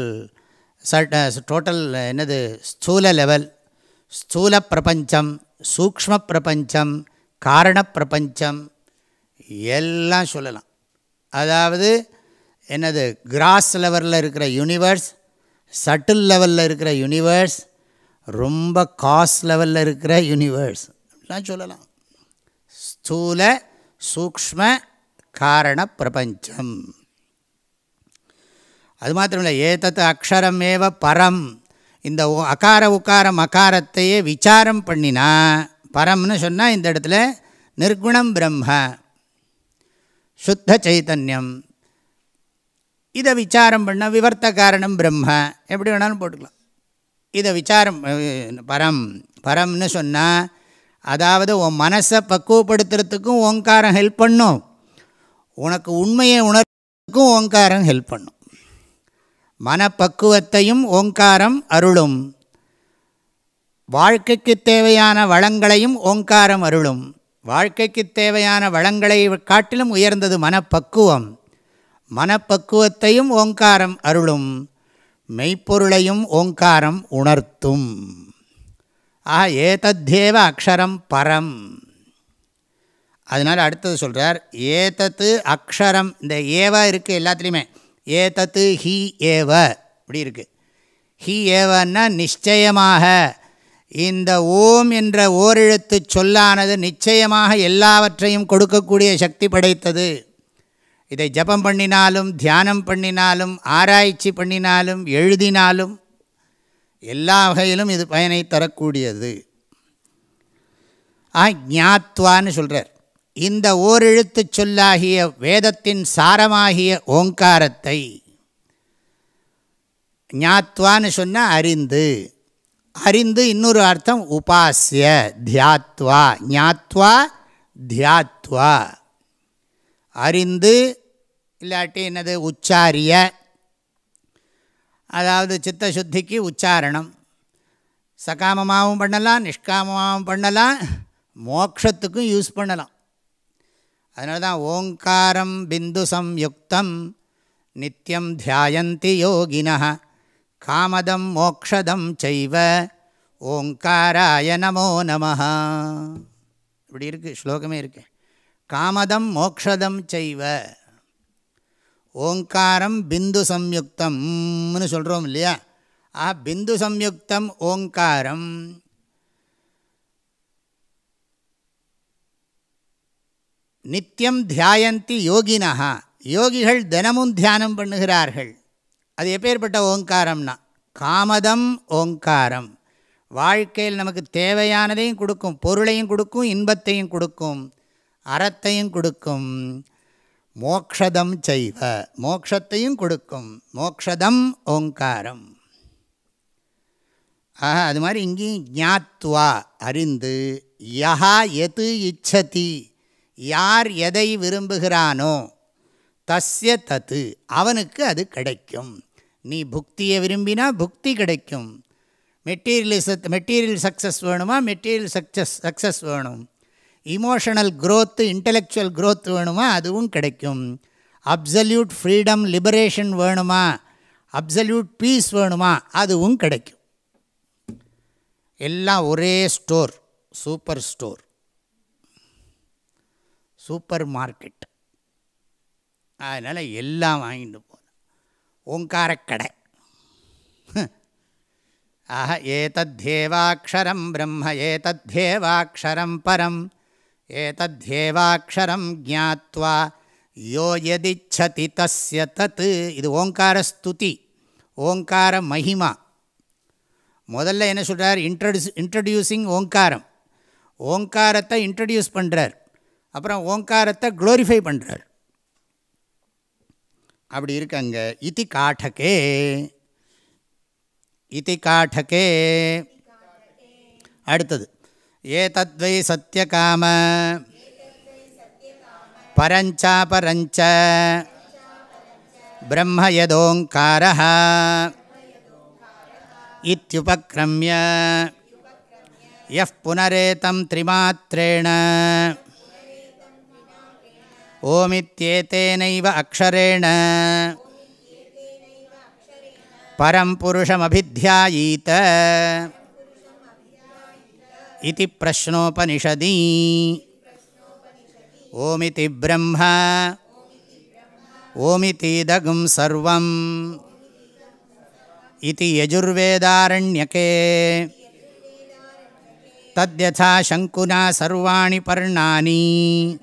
டோட்டல் என்னது? ஸ்தூல லெவல் ஸ்தூல பிரபஞ்சம் சூக்ம பிரபஞ்சம் காரண பிரபஞ்சம் எல்லாம் சொல்லலாம். அதாவது என்னது? கிராஸ் லெவலில் இருக்கிற யூனிவர்ஸ் சட்டில் லெவலில் இருக்கிற யூனிவர்ஸ் ரொம்ப காஸ் லெவலில் இருக்கிற யூனிவர்ஸ் எல்லாம் சொல்லலாம். ஸ்தூல சூக்ம காரண பிரபஞ்சம். அது மாத்திரமில்லை ஏதத்து அக்ஷரமேவ பரம். இந்த அகார உக்காரம் அகாரத்தையே விசாரம் பண்ணினா பரம்னு சொன்னால் இந்த இடத்துல நிர்குணம் பிரம்ம சுத்த சைத்தன்யம் இதை விசாரம் பண்ணால் விவர்த்த காரணம் பிரம்ம எப்படி வேணாலும் போட்டுக்கலாம். இதை விசாரம் பரம் பரம்னு சொன்னால் அதாவது உன் மனசை பக்குவப்படுத்துறதுக்கும் ஓங்காரம் ஹெல்ப் பண்ணும். உனக்கு உண்மையை உணர்றதுக்கும் ஓங்காரம் ஹெல்ப் பண்ணும். மனப்பக்குவத்தையும் ஓங்காரம் அருளும். வாழ்க்கைக்கு தேவையான வளங்களையும் ஓங்காரம் அருளும். வாழ்க்கைக்கு தேவையான வளங்களை காட்டிலும் உயர்ந்தது மனப்பக்குவம். மனப்பக்குவத்தையும் ஓங்காரம் அருளும். மெய்ப்பொருளையும் ஓங்காரம் உணர்த்தும். ஆ ஏதத்தேவ அக்ஷரம் பரம். அதனால் அடுத்தது சொல்கிறார் ஏதத்து அக்ஷரம். இந்த ஏவா இருக்குது எல்லாத்துலேயுமே. ஏதத்து ஹி ஏவ. இப்படி இருக்குது ஹி ஏவன்னா நிச்சயமாக. இந்த ஓம் என்ற ஓரெழுத்து சொல்லானது நிச்சயமாக எல்லாவற்றையும் கொடுக்கக்கூடிய சக்தி படைத்தது. இதை ஜபம் பண்ணினாலும் தியானம் பண்ணினாலும் ஆராய்ச்சி பண்ணினாலும் எழுதினாலும் எல்லா வகையிலும் இது பயனை தரக்கூடியது. ஆ ஞாத்வான்னு சொல்கிறார் இந்த ஓரெழுத்து சொல்லாகிய வேதத்தின் சாரமாகிய ஓங்காரத்தை ஞாத்வான்னு சொன்னால் அறிந்து. அறிந்து இன்னொரு அர்த்தம் உபாசிய தியாத்வா. ஞாத்வா தியாத்வா. அறிந்து இல்லாட்டி என்னது உச்சாரிய. அதாவது சித்த சுத்திக்கு உச்சாரணம். சகாமமாகவும் பண்ணலாம் நிஷ்காமமாகவும் பண்ணலாம் மோக்ஷத்துக்கும் யூஸ் பண்ணலாம். அதனால தான் ஓங்காரம் பிந்து சம்யுக்தம் நித்தியம் தியாயந்தி யோகினா காமதம் மோக்ஷதம் செய்வ ஓங்காராய நமோ நம இப்படி இருக்குது ஸ்லோகமே இருக்கு. காமதம் மோக்ஷதம் செய்வ ஓங்காரம் பிந்து சம்யுக்தம்னு சொல்கிறோம் இல்லையா? ஆ பிந்து சம்யுக்தம் ஓங்காரம். நித்தியம் தியாயந்தி யோகினா யோகிகள் தினமும் தியானம் பண்ணுகிறார்கள். அது எப்பேற்பட்ட ஓங்காரம்னா காமதம் ஓங்காரம். வாழ்க்கையில் நமக்கு தேவையானதையும் கொடுக்கும் பொருளையும் கொடுக்கும் இன்பத்தையும் கொடுக்கும் அறத்தையும் கொடுக்கும். மோக்ஷதம் செய்வ மோக்ஷத்தையும் கொடுக்கும். மோக்ஷதம் ஓங்காரம். ஆஹா அது மாதிரி இங்கேயும் ஞாத்வா அறிந்து யஹா எது இச்சதி. யார் எதை விரும்புகிறானோ தஸ்ய தத்து அவனுக்கு அது கிடைக்கும். நீ புக்தியை விரும்பினா புக்தி கிடைக்கும். மெட்டீரியலிசத் மெட்டீரியல் சக்ஸஸ் வேணுமா? மெட்டீரியல் சக்ஸஸ் சக்ஸஸ் வேணும். இமோஷனல் க்ரோத்து இன்டலெக்சுவல் க்ரோத் வேணுமா? அதுவும் கிடைக்கும். அப்சல்யூட் ஃப்ரீடம் லிபரேஷன் வேணுமா? அப்சல்யூட் பீஸ் வேணுமா? அதுவும் கிடைக்கும். எல்லாம் ஒரே store super store super market. அதனால் எல்லாம் வாங்கிட்டு போகலாம் ஓங்காரக்கடை. ஆஹ ஏதத்யேவாட்சரம் பிரம்ம ஏதத்யேவாட்சரம் பரம். ஏதத்யேவாட்சரம் ஜாத்வா யோ எதிச்சதி தஸ்ய தத். இது ஓங்காரஸ்துதி ஓங்கார மகிமா. முதல்ல என்ன சொல்கிறார் இன்ட்ரடியூஸ் இன்ட்ரடியூசிங் ஓங்காரம். ஓங்காரத்தை இன்ட்ரடியூஸ் பண்ணுறார் அப்புறம் ஓங்காரத்தை க்ளோரிஃபை பண்ணுறார் அப்படி இருக்காங்க. இதி காட்டகே. இதி காட்டகே. அடுத்தது. ஏ தத்வை சத்தியகாம பரஞ்சாபரஞ்ச பிரம்ம யதோங்கார இத்தியுபக்ரமிய யः புனரேதம் திரிமாத்திரேண ஓமித்யேத்தேனைவ அக்ஷரேண. பரம் புருஷமபித்தியாயீத இது பிரஷ்னோபனிஷதி. ஓமிதி பிரம்ம. ஓமிதீதகும் சர்வம். இது யஜுர்வேதாரண்யகே. தத்யதா சங்குனா சர்வாணி பர்ணானி.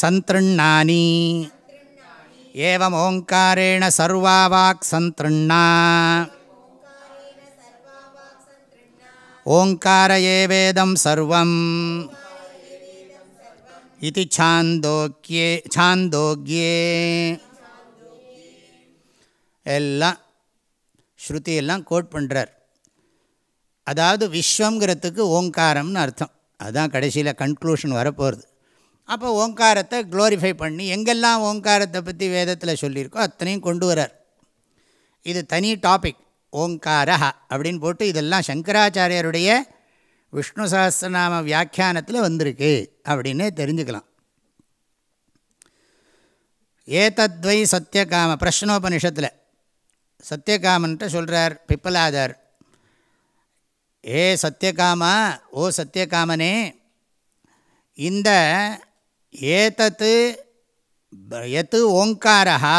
சந்திருண்ணானி. ஏவம் ஓங்காரேண சர்வாவாக் வாக் ஓங்கார ஏவேதம் சர்வம். இது சாந்தோக்கியே சாந்தோக்கியே. எல்லாம் ஸ்ருதி எல்லாம் கோட் பண்ணுறார் அதாவது விஸ்வங்கிறதுக்கு ஓங்காரம்னு அர்த்தம். அதுதான் கடைசியில் கன்க்ளூஷன் வரப்போகிறது அப்போ ஓங்காரத்தை க்ளோரிஃபை பண்ணி எங்கெல்லாம் ஓங்காரத்தை பற்றி வேதத்தில் சொல்லியிருக்கோ அத்தனையும் கொண்டு வரார். இது தனி டாபிக் ஓங்காரஹா அப்படின்னு போட்டு இதெல்லாம் சங்கராச்சாரியருடைய விஷ்ணு சஹஸ்ரநாம வியாக்கியானத்தில் வந்திருக்கு அப்படின்னு தெரிஞ்சுக்கலாம். ஏதத்வை சத்தியகாம பிரஷ்னோபனிஷத்தில். சத்தியகாமன்ட்டு சொல்கிறார் பிப்பலாதர் ஏ சத்தியகாமா ஓ சத்தியகாமனே இந்த ஏதத்து எத்து ஓங்காரா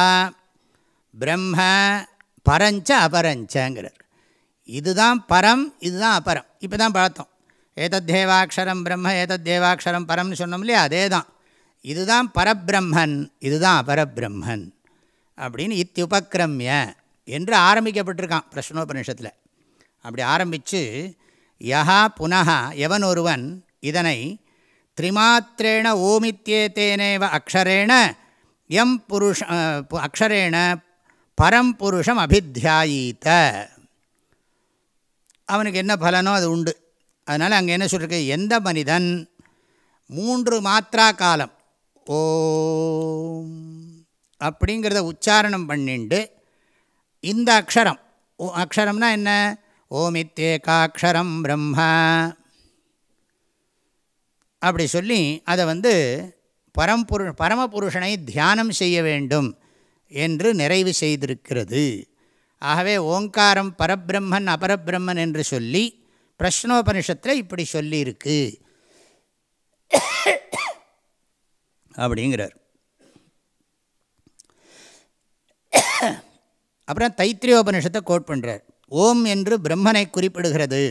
பிரம்ம பரஞ்ச அபரஞ்சங்கிறார் இதுதான் பரம் இதுதான் அபரம் இப்போ தான் பார்த்தோம் ஏதத் தேவாட்சரம் பிரம்ம ஏதத் தேவாட்சரம் பரம்னு சொன்னோம் இல்லையா அதே தான் இதுதான் பரபிரம்மன் இதுதான் அபரபிரம்மன் அப்படின்னு இத்தியுபக்கிரமிய என்று ஆரம்பிக்கப்பட்டிருக்கான் பிரஷ்னோபனிஷத்தில்। அப்படி ஆரம்பித்து யஹா புனகா எவன் ஒருவன் இதனை திரிமாத்திரேண ஓமித்யேத்தேனேவ அக்ஷரேண எம் புருஷ அக்ஷரேண பரம்புருஷம் அபித்தியாயீத்த அவனுக்கு என்ன பலனோ அது உண்டு அதனால் அங்கே என்ன சொல்லிருக்கு எந்த மனிதன் மூன்று மாத்திரா காலம் ஓ அப்படிங்கிறத உச்சாரணம் பண்ணிண்டு இந்த அக்ஷரம் அக்ஷரம்னா என்ன ஓமித்தேகாட்சரம் பிரம்மா அப்படி சொல்லி அதை வந்து பரம்புரு பரமபுருஷனை தியானம் செய்ய வேண்டும் என்று நிறைவு செய்திருக்கிறது. ஆகவே ஓங்காரம் பரபிரம்மன் அபரபிரம்மன் என்று சொல்லி பிரஷ்னோபனிஷத்தில் இப்படி சொல்லியிருக்கு. அப்படிங்கிறார். அப்புறம் தைத்திரியோபனிஷத்தை கோட் பண்ணுறார் ஓம் என்று பிரம்மனை குறிப்பிடுகிறது.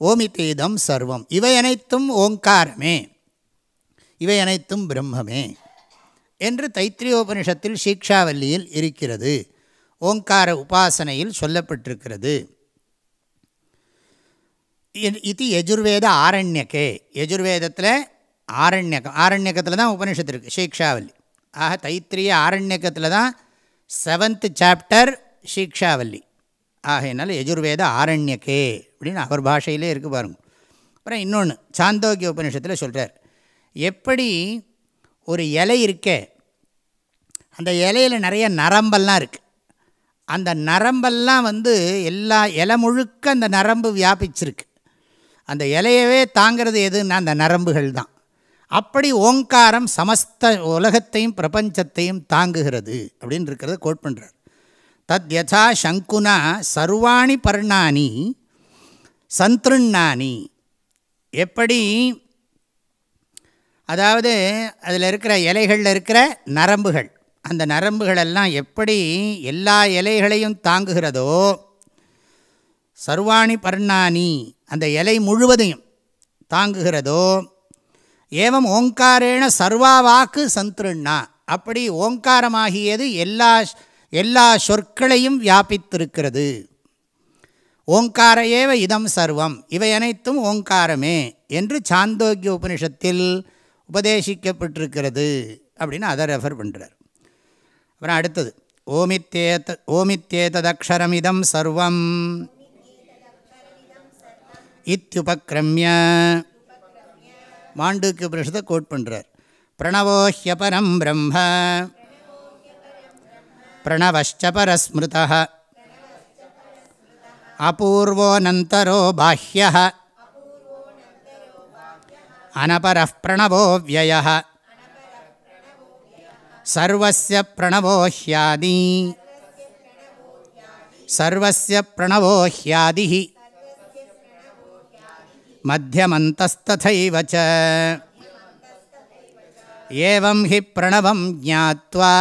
ஓமித்தேதம் சர்வம். இவை அனைத்தும் ஓங்காரமே. இவை அனைத்தும் பிரம்மமே என்று தைத்திரியோபனிஷத்தில் சீக்ஷாவல்லியில் இருக்கிறது. ஓங்கார உபாசனையில் சொல்லப்பட்டிருக்கிறது. இது யஜுர்வேத ஆரண்யக்கே யஜுர்வேதத்தில் ஆரண்யகம் ஆரண்யக்கத்தில் தான் உபனிஷத்து இருக்குது சீக்ஷாவல்லி. ஆக தைத்திரிய ஆரண்யக்கத்தில் தான் செவன்த் சாப்டர் சீக்ஷாவல்லி. ஆகையினால் யஜுர்வேத ஆரண்யக்கே அப்படின்னு அவர் பாஷையிலே இருக்குது பாருங்க. அப்புறம் இன்னொன்று சாந்தோக்கிய உபநிஷத்தில் சொல்கிறார் எப்படி ஒரு இலை இருக்கே அந்த இலையில் நிறைய நரம்பெல்லாம் இருக்குது அந்த நரம்பெல்லாம் வந்து எல்லா இலை முழுக்க அந்த நரம்பு வியாபிச்சிருக்கு. அந்த இலையவே தாங்கிறது எதுன்னா அந்த நரம்புகள் தான். அப்படி ஓங்காரம் சமஸ்த உலகத்தையும் பிரபஞ்சத்தையும் தாங்குகிறது அப்படின்னு இருக்கிறத கோட் பண்ணுறார் தத் யதா சங்குனா சர்வாணி பர்ணானி சந்திருண்ணானி. எப்படி? அதாவது அதில் இருக்கிற இலைகளில் இருக்கிற நரம்புகள். அந்த நரம்புகளெல்லாம் எப்படி எல்லா இலைகளையும் தாங்குகிறதோ சர்வாணி பர்ணானி அந்த இலை முழுவதையும் தாங்குகிறதோ ஏவம் ஓங்காரேண சர்வா வாக்கு சந்திருண்ணா. அப்படி ஓங்காரமாகியது எல்லா எல்லா சொற்களையும் வியாபித்திருக்கிறது. ஓங்கார ஏவ இதம் சர்வம். இவை அனைத்தும் ஓங்காரமே என்று சாந்தோக்கிய உபனிஷத்தில் உபதேசிக்கப்பட்டிருக்கிறது அப்படின்னு அதை ரெஃபர் பண்ணுறார் அப்புறம் அடுத்தது ஓமித்தேத ஓமித்தேததக்ஷரமிதம் சர்வம். இத்யுபக்ரமிய. மாண்டுக்கு உபனிஷத்தை கோட் பண்ணுறார் பிரணவோஹியபரம் பிரம்ம. பிரணவச்ச பரஸ்மிருதா அபூர்வோனந்தரோ பாஹ்ய அனபர பிரணவோ விய சர்வசிய பிரணவோ ஹியாதி. சர்வசிய பிரணவோ ஹியாதி. மத்தியமந்தஸ்ததைவச்ச ஏவம் ஹி பிரணவம் ஜாத்வா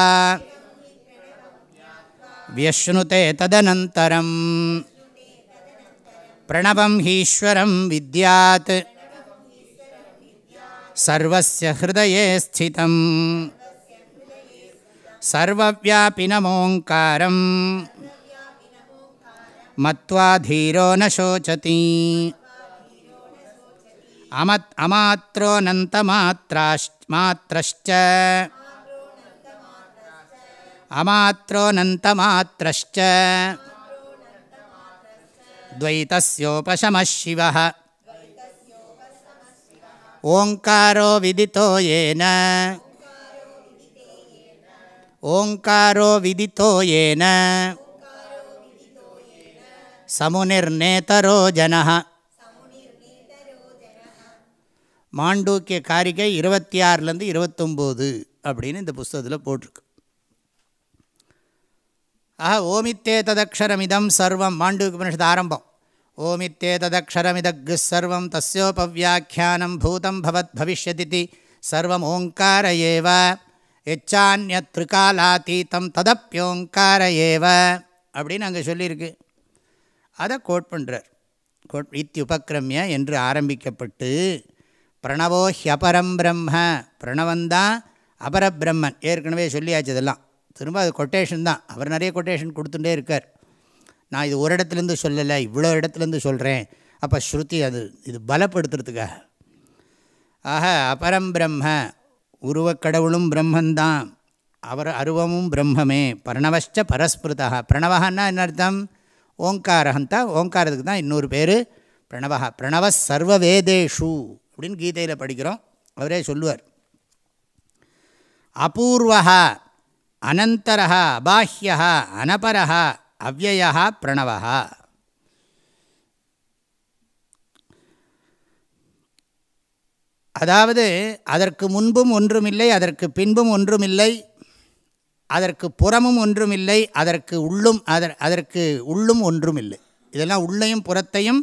வியஷ்ணுதே ததனந்தரம். प्रणवं हीश्वरं विद्यात्। सर्वस्य हृदये स्थितम् सर्वव्यापिनमोङ्कारम् मत्वा धीरो न शोचति। अमत् अमात्रोऽनन्तमात्राश्च। मात्रश्च अमात्रोऽनन्तमात्रश्च द्वैतस्योपशमः शिवः ओङ्कारो विदितो येन ओङ्कारो विदितो येन समुनिर्नेतरो जनः மாண்டூக்கிய காரிகை இருபத்தி ஆறுலேருந்து இருபத்தொம்போது அப்படின்னு இந்த புஸ்தகத்தில் போட்டிருக்கு ஆஹா ஓமித்தே ததக்ஷரமிதம் சர்வம் மாண்டூக்கிய உபனிஷத்து ஆரம்பம் ஓமித்தே ததக்ஷரமிதக்கு சர்வம் தஸ்யோபவியாக்கியானம் பூதம் பவத் பவிஷ்யதிதி சர்வம் ஓங்கார ஏவ எச்சான்யத்ருகாலாத்தீத்தம் ததப்பியோங்கார ஏவ அப்படின்னு அங்கே சொல்லியிருக்கு. அதை கோட் பண்ணுறார் கோட் இத்தியுபக்ரமிய என்று ஆரம்பிக்கப்பட்டு பிரணவோ ஹியபரம் பிரம்ம. பிரணவந்தான் அபரபிரம்மன் ஏற்கனவே சொல்லியாச்சு இதெல்லாம். திரும்ப அது கொட்டேஷன் தான். அவர் நிறைய கொட்டேஷன் கொடுத்துட்டே இருக்கார். நான் இது ஒரு இடத்துலேருந்து சொல்லலை இவ்வளோ இடத்துலேருந்து சொல்கிறேன். அப்போ ஸ்ருதி அது இது பலப்படுத்துறதுக்காக. ஆக அபரம் பிரம்ம உருவக்கடவுளும் பிரம்மந்தான். அவர் அருவமும் பிரம்மமே. பிரணவச்ச பரஸ்பிருதாக பிரணவகன்னா என்ன அர்த்தம்? ஓங்காரகந்தா ஓங்காரத்துக்கு தான் இன்னொரு பேர். பிரணவா பிரணவ சர்வ வேதேஷு அப்படின்னு கீதையில் படிக்கிறோம். அவரே சொல்லுவார். அபூர்வா அனந்தரா அபாஹ்யா அனபரா அவ்வயா பிரணவா அதாவது அதற்கு முன்பும் ஒன்றுமில்லை அதற்கு பின்பும் ஒன்றுமில்லை அதற்கு புறமும் ஒன்றுமில்லை அதற்கு உள்ளும் அதர் அதற்கு உள்ளும் ஒன்றுமில்லை. இதெல்லாம் உள்ளையும் புறத்தையும்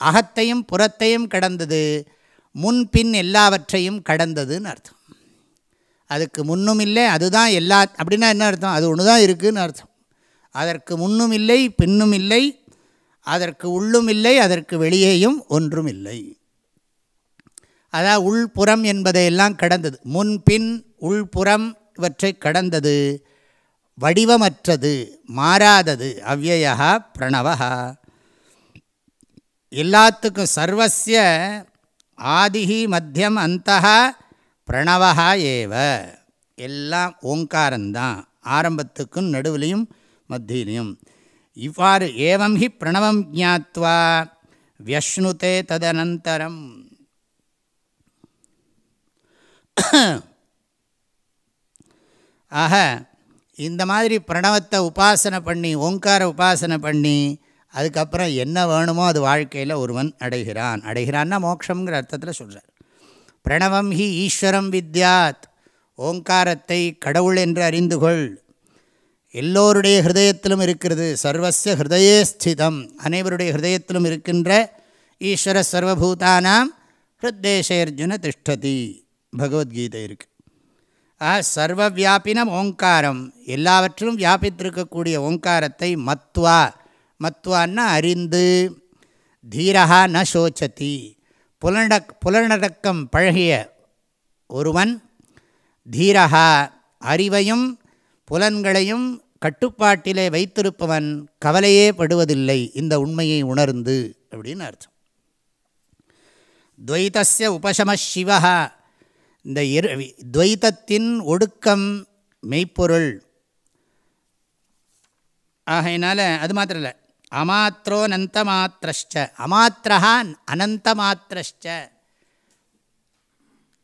அகத்தையும் புறத்தையும் கடந்தது முன்பின் எல்லாவற்றையும் கடந்ததுன்னு அர்த்தம். அதுக்கு முன்னும் இல்லை அதுதான் எல்லா அப்படின்னா என்ன அர்த்தம்? அது ஒன்று தான் இருக்குதுன்னு அர்த்தம். அதற்கு முன்னும் இல்லை பின்னும் இல்லை. அதற்கு உள்ளும் இல்லை அதற்கு வெளியேயும் ஒன்றும் இல்லை. அதாவது உள்புறம் என்பதையெல்லாம் கடந்தது. முன்பின் உள்புறம் இவற்றை கடந்தது. வடிவமற்றது மாறாதது. அவ்வயா பிரணவா எல்லாத்துக்கும் சர்வசிய ஆதிகி மத்தியம் அந்த பிரணவா ஏவ. எல்லாம் ஓங்காரந்தான். ஆரம்பத்துக்கும் நடுவிலையும் மத்தியிலையும். இவ்வாறு ஏவம் ஹி பிரணவம் ஜாத்வா வியஷ்ணுதே ததனந்தரம். ஆக இந்த மாதிரி பிரணவத்தை உபாசனை பண்ணி ஓங்கார உபாசனை பண்ணி அதுக்கப்புறம் என்ன வேணுமோ அது வாழ்க்கையில் ஒருவன் அடைகிறான். அடைகிறான்னா மோட்சங்கிற அர்த்தத்தில் சொல்கிறார் பிரணவம் ஹி ஈஸ்வரம் வித்யாத் ஓங்காரத்தை கடவுள் என்று அறிந்து கொள். எல்லோருடைய ஹிருதயத்திலும் இருக்கிறது. சர்வச ஹிருதயே ஸ்திதம். அனைவருடைய ஹிருதயத்திலும் இருக்கின்ற ஈஸ்வர சர்வபூதானாம் ஹிருத்தேஷர்ஜுன திஷ்டதி. பகவத்கீதை இருக்கு. ஆ சர்வவியாபினம் ஓங்காரம். எல்லாவற்றிலும் வியாபித்திருக்கக்கூடிய ஓங்காரத்தை மத்வா. மத்வான்னா அறிந்து தீரகா ந சோச்சதி. புலனடக் புலனடக்கம் பழகிய ஒருவன் தீரகா அறிவையும் புலன்களையும் கட்டுப்பாட்டிலே வைத்திருப்பவன் கவலையே படுவதில்லை. இந்த உண்மையை உணர்ந்து அப்படின்னு அர்த்தம். துவைத்தஸ்ய உபசம சிவா இந்த இரு துவைத்தத்தின் ஒடுக்கம் மெய்ப்பொருள். ஆகையினால அது மாத்திரம் இல்லை அமாத்திரோ அனந்த மாத்திரஷ்ட அமாத்திரஹா அனந்த மாத்திரஷ்ட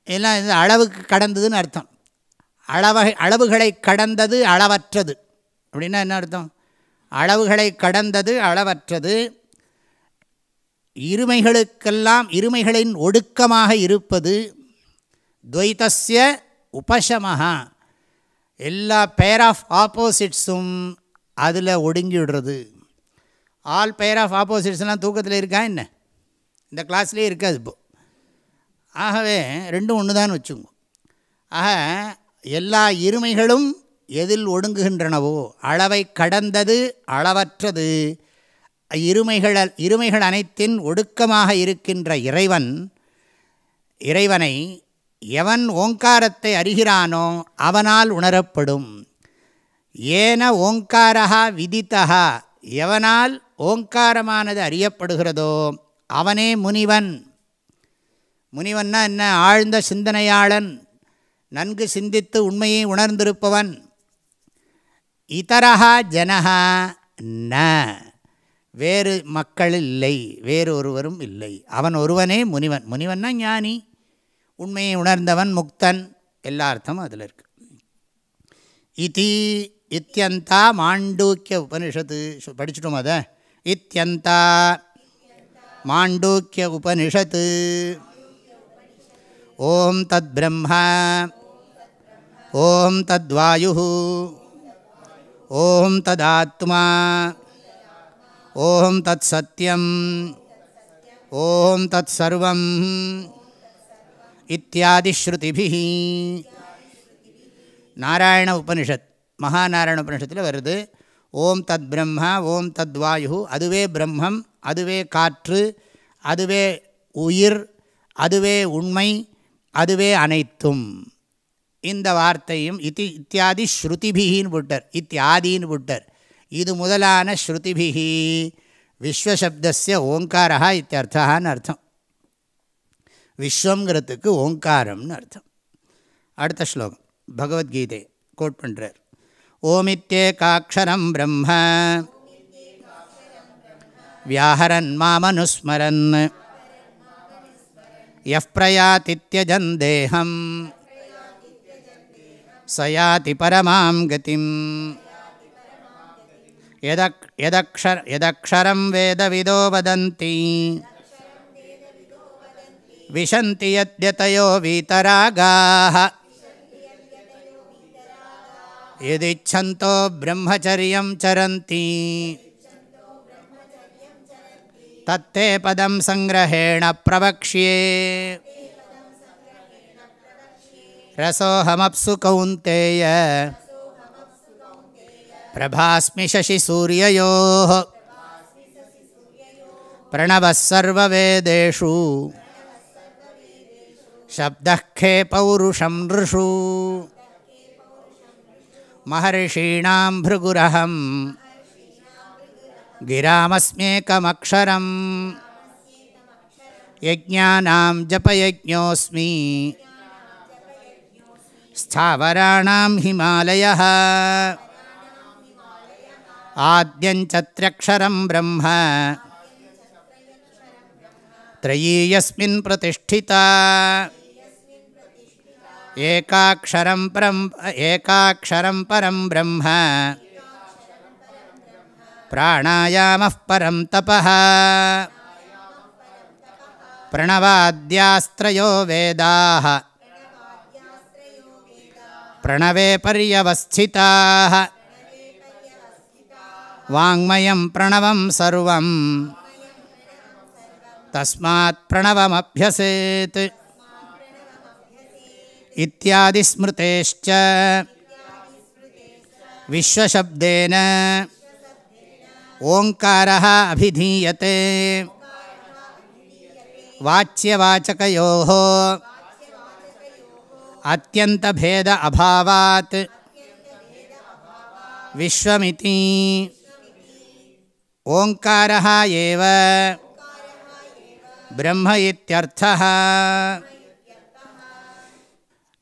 எல்லாம் இது அளவுக்கு கடந்ததுன்னு அர்த்தம். அளவை அளவுகளை கடந்தது அளவற்றது. அப்படின்னா என்ன அர்த்தம்? அளவுகளை கடந்தது அளவற்றது. இருமைகளுக்கெல்லாம் இருமைகளின் ஒடுக்கமாக இருப்பது துவைத்தஸ்ய உபசமஹா. எல்லா பேர் ஆஃப் ஆப்போசிட்ஸும் அதில் ஒடுங்கிவிடுறது. ஆல் பேர் ஆஃப் ஆப்போசிட்ஸ்லாம் தூக்கத்தில் இருக்கா என்ன? இந்த கிளாஸ்லேயே இருக்காது இப்போது ஆகவே ரெண்டும் ஒன்று தான் வச்சுங்க ஆக எல்லா இருமைகளும் எதில் ஒடுங்குகின்றனவோ அளவை கடந்தது அளவற்றது. இருமைகள் இருமைகள் அனைத்தின் ஒடுக்கமாக இருக்கின்ற இறைவன் இறைவனை எவன் ஓங்காரத்தை அறிகிறானோ அவனால் உணரப்படும். ஏன ஓங்காரா விதித்தா எவனால் ஓங்காரமானது அறியப்படுகிறதோ அவனே முனிவன். முனிவன்னா என்ன? ஆழ்ந்த சிந்தனையாளன். நன்கு சிந்தித்து உண்மையை உணர்ந்திருப்பவன். இதரஹா ஜனஹா ந. வேறு மக்கள் இல்லை வேறு ஒருவரும் இல்லை. அவன் ஒருவனே முனிவன். முனிவன்னா ஞானி. உண்மையை உணர்ந்தவன் முக்தன். எல்லா அர்த்தமும் அதில் இருக்கு. இதி இத்தியந்தா மாண்டூக்கிய உபனிஷத்து படிச்சுட்டோம் அதை? இத்தியந்தா மாண்டூக்கிய உபனிஷத்து. ஓம் தத் பிரம்மா. ஓம் தத்வாயு. ஓம் ததாத்மா. ஓம் தத் சத்யம் ஓம் தத் சர்வம் இத்தியாதிஸ்ருதிபி நாராயண உபனிஷத் மகாநாராயண உபனிஷத்தில் வருது. ஓம் தத் பிரம்மா ஓம் தத் வாயு அதுவே பிரம்மம் அதுவே காற்று அதுவே உயிர் அதுவே உண்மை அதுவே அனைத்தும். இந்த வார்த்தையும் இத்தி இத்தியாதி ஸ்ருதிபிகின்னு விட்டார் இத்தியாதின்னு விட்டார் இது முதலான ஸ்ருதிபிகி விஸ்வசப்தஸ்ய ஓங்காரா இத்தியர்த்தான்னு அர்த்தம். விஸ்வங்கிறதுக்கு ஓங்காரம்னு அர்த்தம். அடுத்த ஸ்லோகம். பகவத்கீதை கோட் பண்ணுறார் ஓமித்தே காட்சரம் பிரம்ம. வியாஹரன் மாமனுஸ்மரன். எஃப் பிரயாதித்யஜன் தேகம் स याति परमां गतिम् यदक्षरं वेदविदो वदन्ति। विशन्ति यद्यतयो वितरागाः। यदिच्छन्तो ब्रह्मचर्यं चरन्ति। तत् ते पदं सङ्ग्रहेण प्रवक्ष्ये। ரசோஹமப்சு கௌந்தேய பிரபாஸ்மி சசிசூரியோ பிரணவசர்வேதேஷு சப்தே பௌருஷம் ரிஷு மகர்ஷீணாம் பிருகுரகம் கிராமஸ்மேகமக்ஷரம் யஜானாம் स्थावराणां हिमालयः आद्यञ्चत्र्यक्षरं ब्रह्म त्रयी यस्मिन् प्रतिष्ठिता एकाक्षरं परं एकाक्षरं परं ब्रह्म प्राणायामः परं तपः प्रणवाद्यास्त्रयो वेदाः प्रणवे पर्यवस्थिताः वाङ्मयं प्रणवं सर्वं तस्मात् प्रणवमभ्यसेत् इत्यादिस्मृतेश्च विश्वशब्देन ओङ्कारः अभिधीयते वाच्यवाचकयोः அத்தியந்தபேத அபாவாத். விஸ்வமிதி. ஓங்காரः एव பிரம்ம இத்தியர்த்தः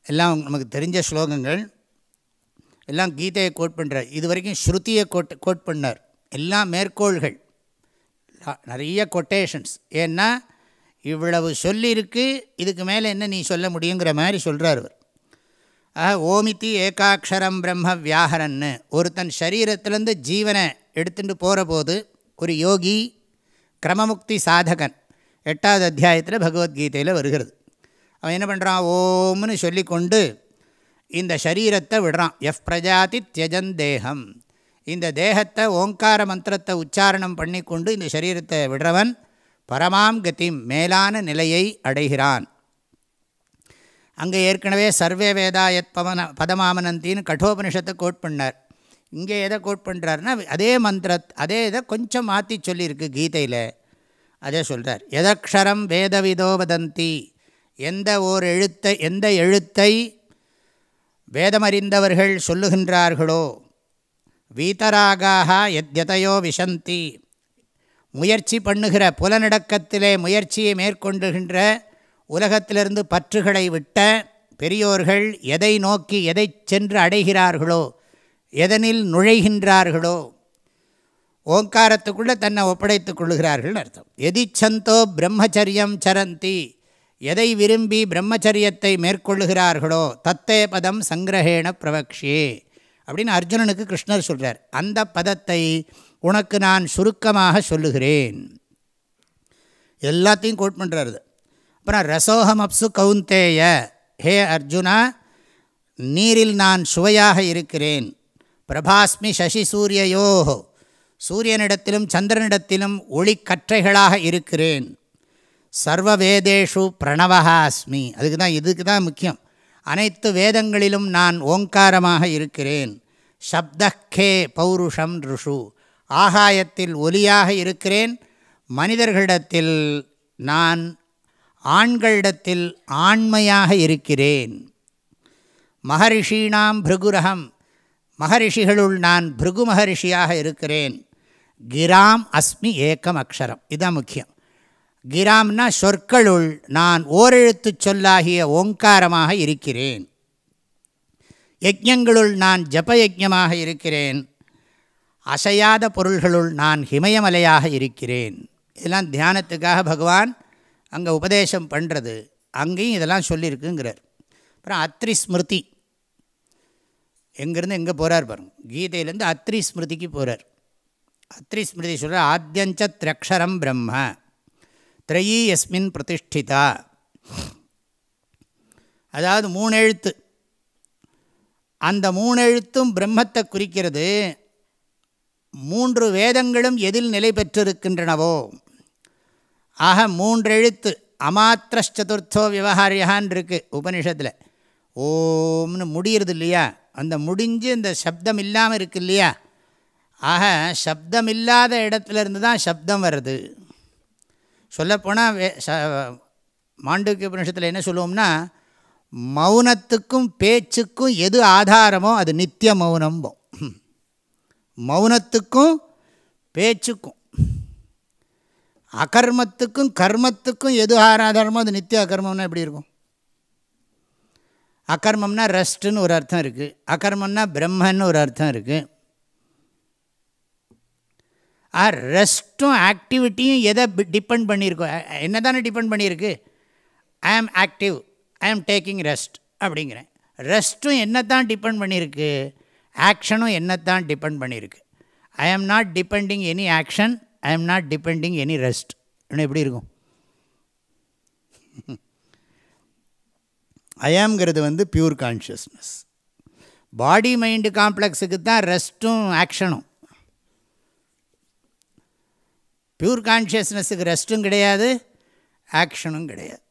எல்லாம் நமக்கு தெரிஞ்ச ஸ்லோகங்கள். எல்லாம் கீதையை கோட் பண்ணுறார் இதுவரைக்கும் ஸ்ருதியை கோட் கோட் பண்ணார். எல்லாம் மேற்கோள்கள். நிறைய கொட்டேஷன்ஸ் ஏன்னா இவ்வளவு சொல்லியிருக்கு இதுக்கு மேலே என்ன நீ சொல்ல முடியுங்கிற மாதிரி சொல்கிறார் அவர் ஆக ஓமித்தி ஏகாட்சரம் பிரம்ம வியாகரன்னு ஒருத்தன் சரீரத்திலேருந்து ஜீவனை எடுத்துட்டு போகிற போது ஒரு யோகி கிரமமுக்தி சாதகன் எட்டாவது அத்தியாயத்தில் பகவத்கீதையில் வருகிறது. அவன் என்ன பண்ணுறான் ஓம்னு சொல்லிக்கொண்டு இந்த சரீரத்தை விடுறான். எஃப் பிரஜாதி தியஜன் தேகம். இந்த தேகத்தை ஓங்கார மந்திரத்தை உச்சாரணம் பண்ணி கொண்டு இந்த சரீரத்தை விடுறவன் பரமாம் கதிம் மேலான நிலையை அடைகிறான். அங்கே ஏற்கனவே சர்வே வேதா எத் பவன பதமாமனந்தின்னு கடோபனிஷத்தை கோட் பண்ணார். இங்கே எதை கோட் பண்ணுறாருன்னா அதே மந்திர அதே இதை கொஞ்சம் மாற்றி சொல்லியிருக்கு கீதையில். அதே சொல்கிறார் எதக்ஷரம் வேதவிதோ வதந்தி. எந்த ஓர் எழுத்தை எந்த எழுத்தை வேதமறிந்தவர்கள் சொல்லுகின்றார்களோ வீதராகாக எத்யதையோ விஷந்தி. முயற்சி பண்ணுகிற புலநடக்கத்திலே முயற்சியை மேற்கொண்டுகின்ற உலகத்திலிருந்து பற்றுகளை விட்ட பெரியோர்கள் எதை நோக்கி எதை சென்று அடைகிறார்களோ எதனில் நுழைகின்றார்களோ ஓங்காரத்துக்குள்ளே தன்னை ஒப்படைத்து கொள்ளுகிறார்கள் அர்த்தம். எதிச்சந்தோ பிரம்மச்சரியம் சரந்தி எதை விரும்பி பிரம்மச்சரியத்தை மேற்கொள்ளுகிறார்களோ தத்தே பதம் சங்கிரகேண பிரபக்ஷே அப்படின்னு அர்ஜுனனுக்கு கிருஷ்ணர் சொல்கிறார் அந்த பதத்தை உனக்கு நான் சுருக்கமாக சொல்லுகிறேன். எல்லாத்தையும் கோட் பண்ணுறாரு அப்புறம் ரசோகம் அப்சு கவுந்தேய ஹே அர்ஜுனா நீரில் நான் சுவையாக இருக்கிறேன். பிரபாஸ்மி சசி சூரியயோ சூரியனிடத்திலும் சந்திரனிடத்திலும் ஒளிக்கற்றைகளாக இருக்கிறேன். சர்வ வேதேஷு பிரணவஹாஸ்மி. அதுக்கு தான் இதுக்கு தான் முக்கியம். அனைத்து வேதங்களிலும் நான் ஓங்காரமாக இருக்கிறேன். சப்தக்கே பௌருஷம் ருஷு. ஆகாயத்தில் ஒலியாக இருக்கிறேன். மனிதர்களிடத்தில் நான் ஆண்களிடத்தில் ஆண்மையாக இருக்கிறேன். மகரிஷீனாம் பிருகுரகம். மகரிஷிகளுள் நான் பிருகு மகரிஷியாக இருக்கிறேன். கிராம் அஸ்மி ஏக்கம் அக்ஷரம். இதுதான் முக்கியம். கிராம்னா சொற்களுள் நான் ஓரெழுத்து சொல்லாகிய ஓங்காரமாக இருக்கிறேன். யஜ்யங்களுள் நான் ஜபயஜமாக இருக்கிறேன். அசையாத பொருள்களுள் நான் ஹிமயமலையாக இருக்கிறேன். இதெல்லாம் தியானத்துக்காக பகவான் அங்கே உபதேசம் பண்ணுறது அங்கேயும் இதெல்லாம் சொல்லியிருக்குங்கிறார் அப்புறம் அத்ரி ஸ்மிருதி. எங்கேருந்து எங்கே போகிறார் பாருங்க. கீதையிலேருந்து அத்ரி ஸ்மிருதிக்கு போகிறார் அத்ரி ஸ்மிருதி சொல்கிறார் ஆத்தியஞ்ச திரக்ஷரம் பிரம்ம. திரையீ எஸ்மின் பிரதிஷ்டிதா. அதாவது மூணு எழுத்து அந்த மூணு எழுத்தும் பிரம்மத்தை குறிக்கிறது. மூன்று வேதங்களும் எதில் நிலை பெற்றிருக்கின்றனவோ? ஆக மூன்றெழுத்து அமாத்திரச்சதுர்த்தோ விவகாரியான் இருக்குது உபனிஷத்தில். ஓம்னு முடியறது இல்லையா அந்த முடிஞ்சு இந்த சப்தம் இல்லாமல் இருக்கு இல்லையா ஆக சப்தம் இல்லாத இடத்துல இருந்து தான் சப்தம் வருது. சொல்லப்போனால் வே ச மாண்டூக்கிய உபனிஷத்தில் என்ன சொல்லுவோம்னா மௌனத்துக்கும் பேச்சுக்கும் எது ஆதாரமோ அது நித்திய மௌனம்போம். மௌனத்துக்கும் பேச்சுக்கும். அகர்மத்துக்கும் கர்மத்துக்கும் எது ஆராதாரமோ அது நித்திய அகர்மம்னா எப்படி இருக்கும்? அகர்மம்னா ரெஸ்ட்டுன்னு ஒரு அர்த்தம் இருக்குது அகர்மம்னா பிரம்மன்னு ஒரு அர்த்தம் இருக்குது ஆ ரெஸ்ட்டும் ஆக்டிவிட்டியும் எதை டிபெண்ட் பண்ணியிருக்கோம் என்ன தானே டிபெண்ட் பண்ணியிருக்கு? ஐ ஆம் ஆக்டிவ் ஐ ஆம் டேக்கிங் ரெஸ்ட் அப்படிங்கிறேன். ரெஸ்ட்டும் என்ன தான் டிபெண்ட் பண்ணியிருக்கு? ஆக்ஷனும் என்னத்தான் டிபெண்ட் பண்ணியிருக்கு. I am not depending any action I am not depending any rest இன்னும் எப்படி இருக்கும்? ஐஆம்ங்கிறது வந்து பியூர் கான்ஷியஸ்னஸ் பாடி மைண்டு காம்ப்ளெக்ஸுக்கு தான் ரெஸ்ட்டும் ஆக்ஷனும் பியூர் கான்ஷியஸ்னஸுக்கு ரெஸ்ட்டும் கிடையாது ஆக்ஷனும் கிடையாது.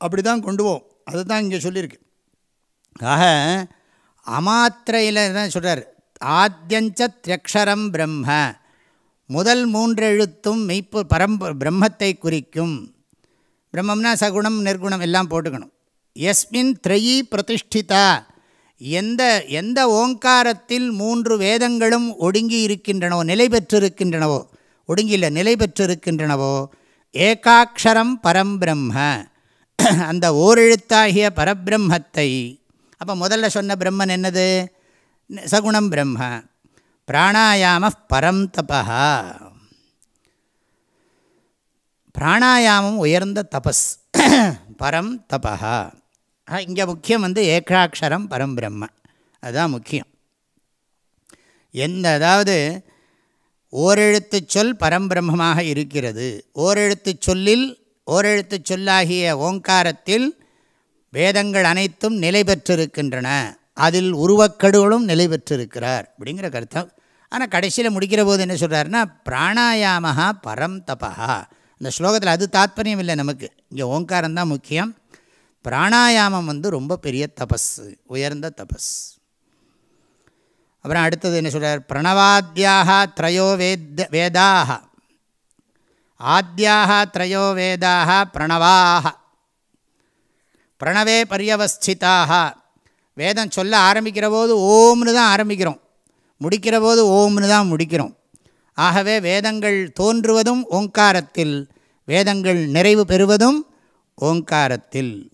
அப்படி தான் கொண்டு போவோம். அதுதான் இங்கே சொல்லியிருக்கு. ஆக அமாத்திரையில் தான் சொல்கிறார் ஆத்தியஞ்ச திரக்ஷரம் பிரம்ம. முதல் மூன்றெழுத்தும் மெய்ப்பு பரம்ப பிரம்மத்தை குறிக்கும். பிரம்மம்னா சகுணம் நிர்குணம் எல்லாம் போட்டுக்கணும். எஸ்மின் த்ரயி பிரதிஷ்டிதா. எந்த எந்த ஓங்காரத்தில் மூன்று வேதங்களும் ஒடுங்கி இருக்கின்றனவோ நிலை பெற்றிருக்கின்றனவோ ஒடுங்கியில் நிலை பெற்றிருக்கின்றனவோ ஏகாட்சரம் பரம்பிரம்ம. அந்த ஓரெழுத்தாகிய பரபிரம்மத்தை அப்போ முதல்ல சொன்ன பிரம்மன் என்னது? சகுணம் பிரம்ம. பிராணாயாம பரம் தபா பிராணாயாமம் உயர்ந்த தபஸ். பரம் தபா இங்கே முக்கியம் வந்து ஏகாட்சரம் பரம்பிரம்ம அதுதான் முக்கியம். எந்த அதாவது ஓரெழுத்து சொல் பரம்பிரம்மமாக இருக்கிறது. ஓரெழுத்து சொல்லில் ஓரெழுத்து சொல்லாகிய ஓங்காரத்தில் வேதங்கள் அனைத்தும் நிலை பெற்றிருக்கின்றன. அதில் உருவக்கடுகளும் நிலை பெற்றிருக்கிறார் அப்படிங்கிற கருத்தம் ஆனால் கடைசியில் முடிக்கிற போது என்ன சொல்கிறாருன்னா பிராணாயாமஹா பரம் தபா இந்த ஸ்லோகத்தில் அது தாத்பரியம் இல்லை நமக்கு. இங்கே ஓங்காரம் தான் முக்கியம். பிராணாயாமம் வந்து ரொம்ப பெரிய தபஸ் உயர்ந்த தபஸ் அப்புறம் அடுத்தது என்ன சொல்கிறார் பிரணவாத்தியாக த்ரயோ வேத வேதாக ஆத்தியாக த்ரயோ வேதாக பிரணவாக பிரணவே பரியவஸ்திதாக வேதம் சொல்ல ஆரம்பிக்கிற போது ஓம்னு தான் ஆரம்பிக்கிறோம். முடிக்கிற போது ஓம்னு தான் முடிக்கிறோம். ஆகவே வேதங்கள் தோன்றுவதும் ஓங்காரத்தில் வேதங்கள் நிறைவு பெறுவதும் ஓங்காரத்தில்.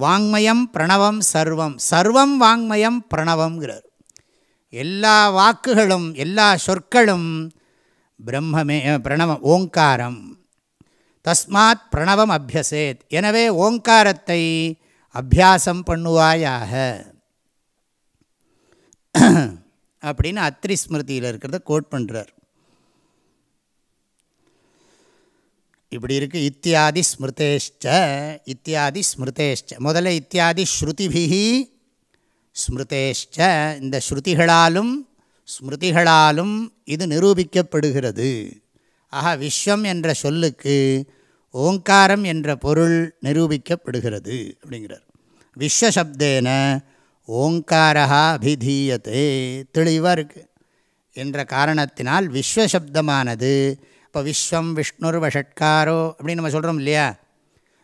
வாங்மயம் பிரணவம் சர்வம் சர்வம் வாங்மயம் பிரணவம்ங்கிறார். எல்லா வாக்குகளும் எல்லா சொற்களும் பிரம்மமே பிரணவம் ஓங்காரம். தஸ்மாத் பிரணவம் அபியசேத். எனவே ஓங்காரத்தை அபியாசம் பண்ணுவாயாக. அப்படின்னு அத்ரி ஸ்மிருதியில் இருக்கிறத கோட் பண்ணுறார் இப்படி இருக்குது இத்தியாதி ஸ்மிருதேஷ்ட இத்தியாதி ஸ்மிருதேஷ்ட முதல்ல இத்தியாதி ஸ்ருதிபிகி ஸ்மிருதேஷ்ட இந்த ஸ்ருதிகளாலும் ஸ்மிருதிகளாலும் இது நிரூபிக்கப்படுகிறது. ஆக விஸ்வம் என்ற சொல்லுக்கு ஓங்காரம் என்ற பொருள் நிரூபிக்கப்படுகிறது அப்படிங்கிறார். விஸ்வசப்தேன ஓங்காரா அபிதீயத்தே தெளிவாக இருக்குது என்ற காரணத்தினால் விஸ்வசப்தமானது இப்போ விஸ்வம் விஷ்ணுர் வஷட்காரோ அப்படின்னு நம்ம சொல்கிறோம் இல்லையா?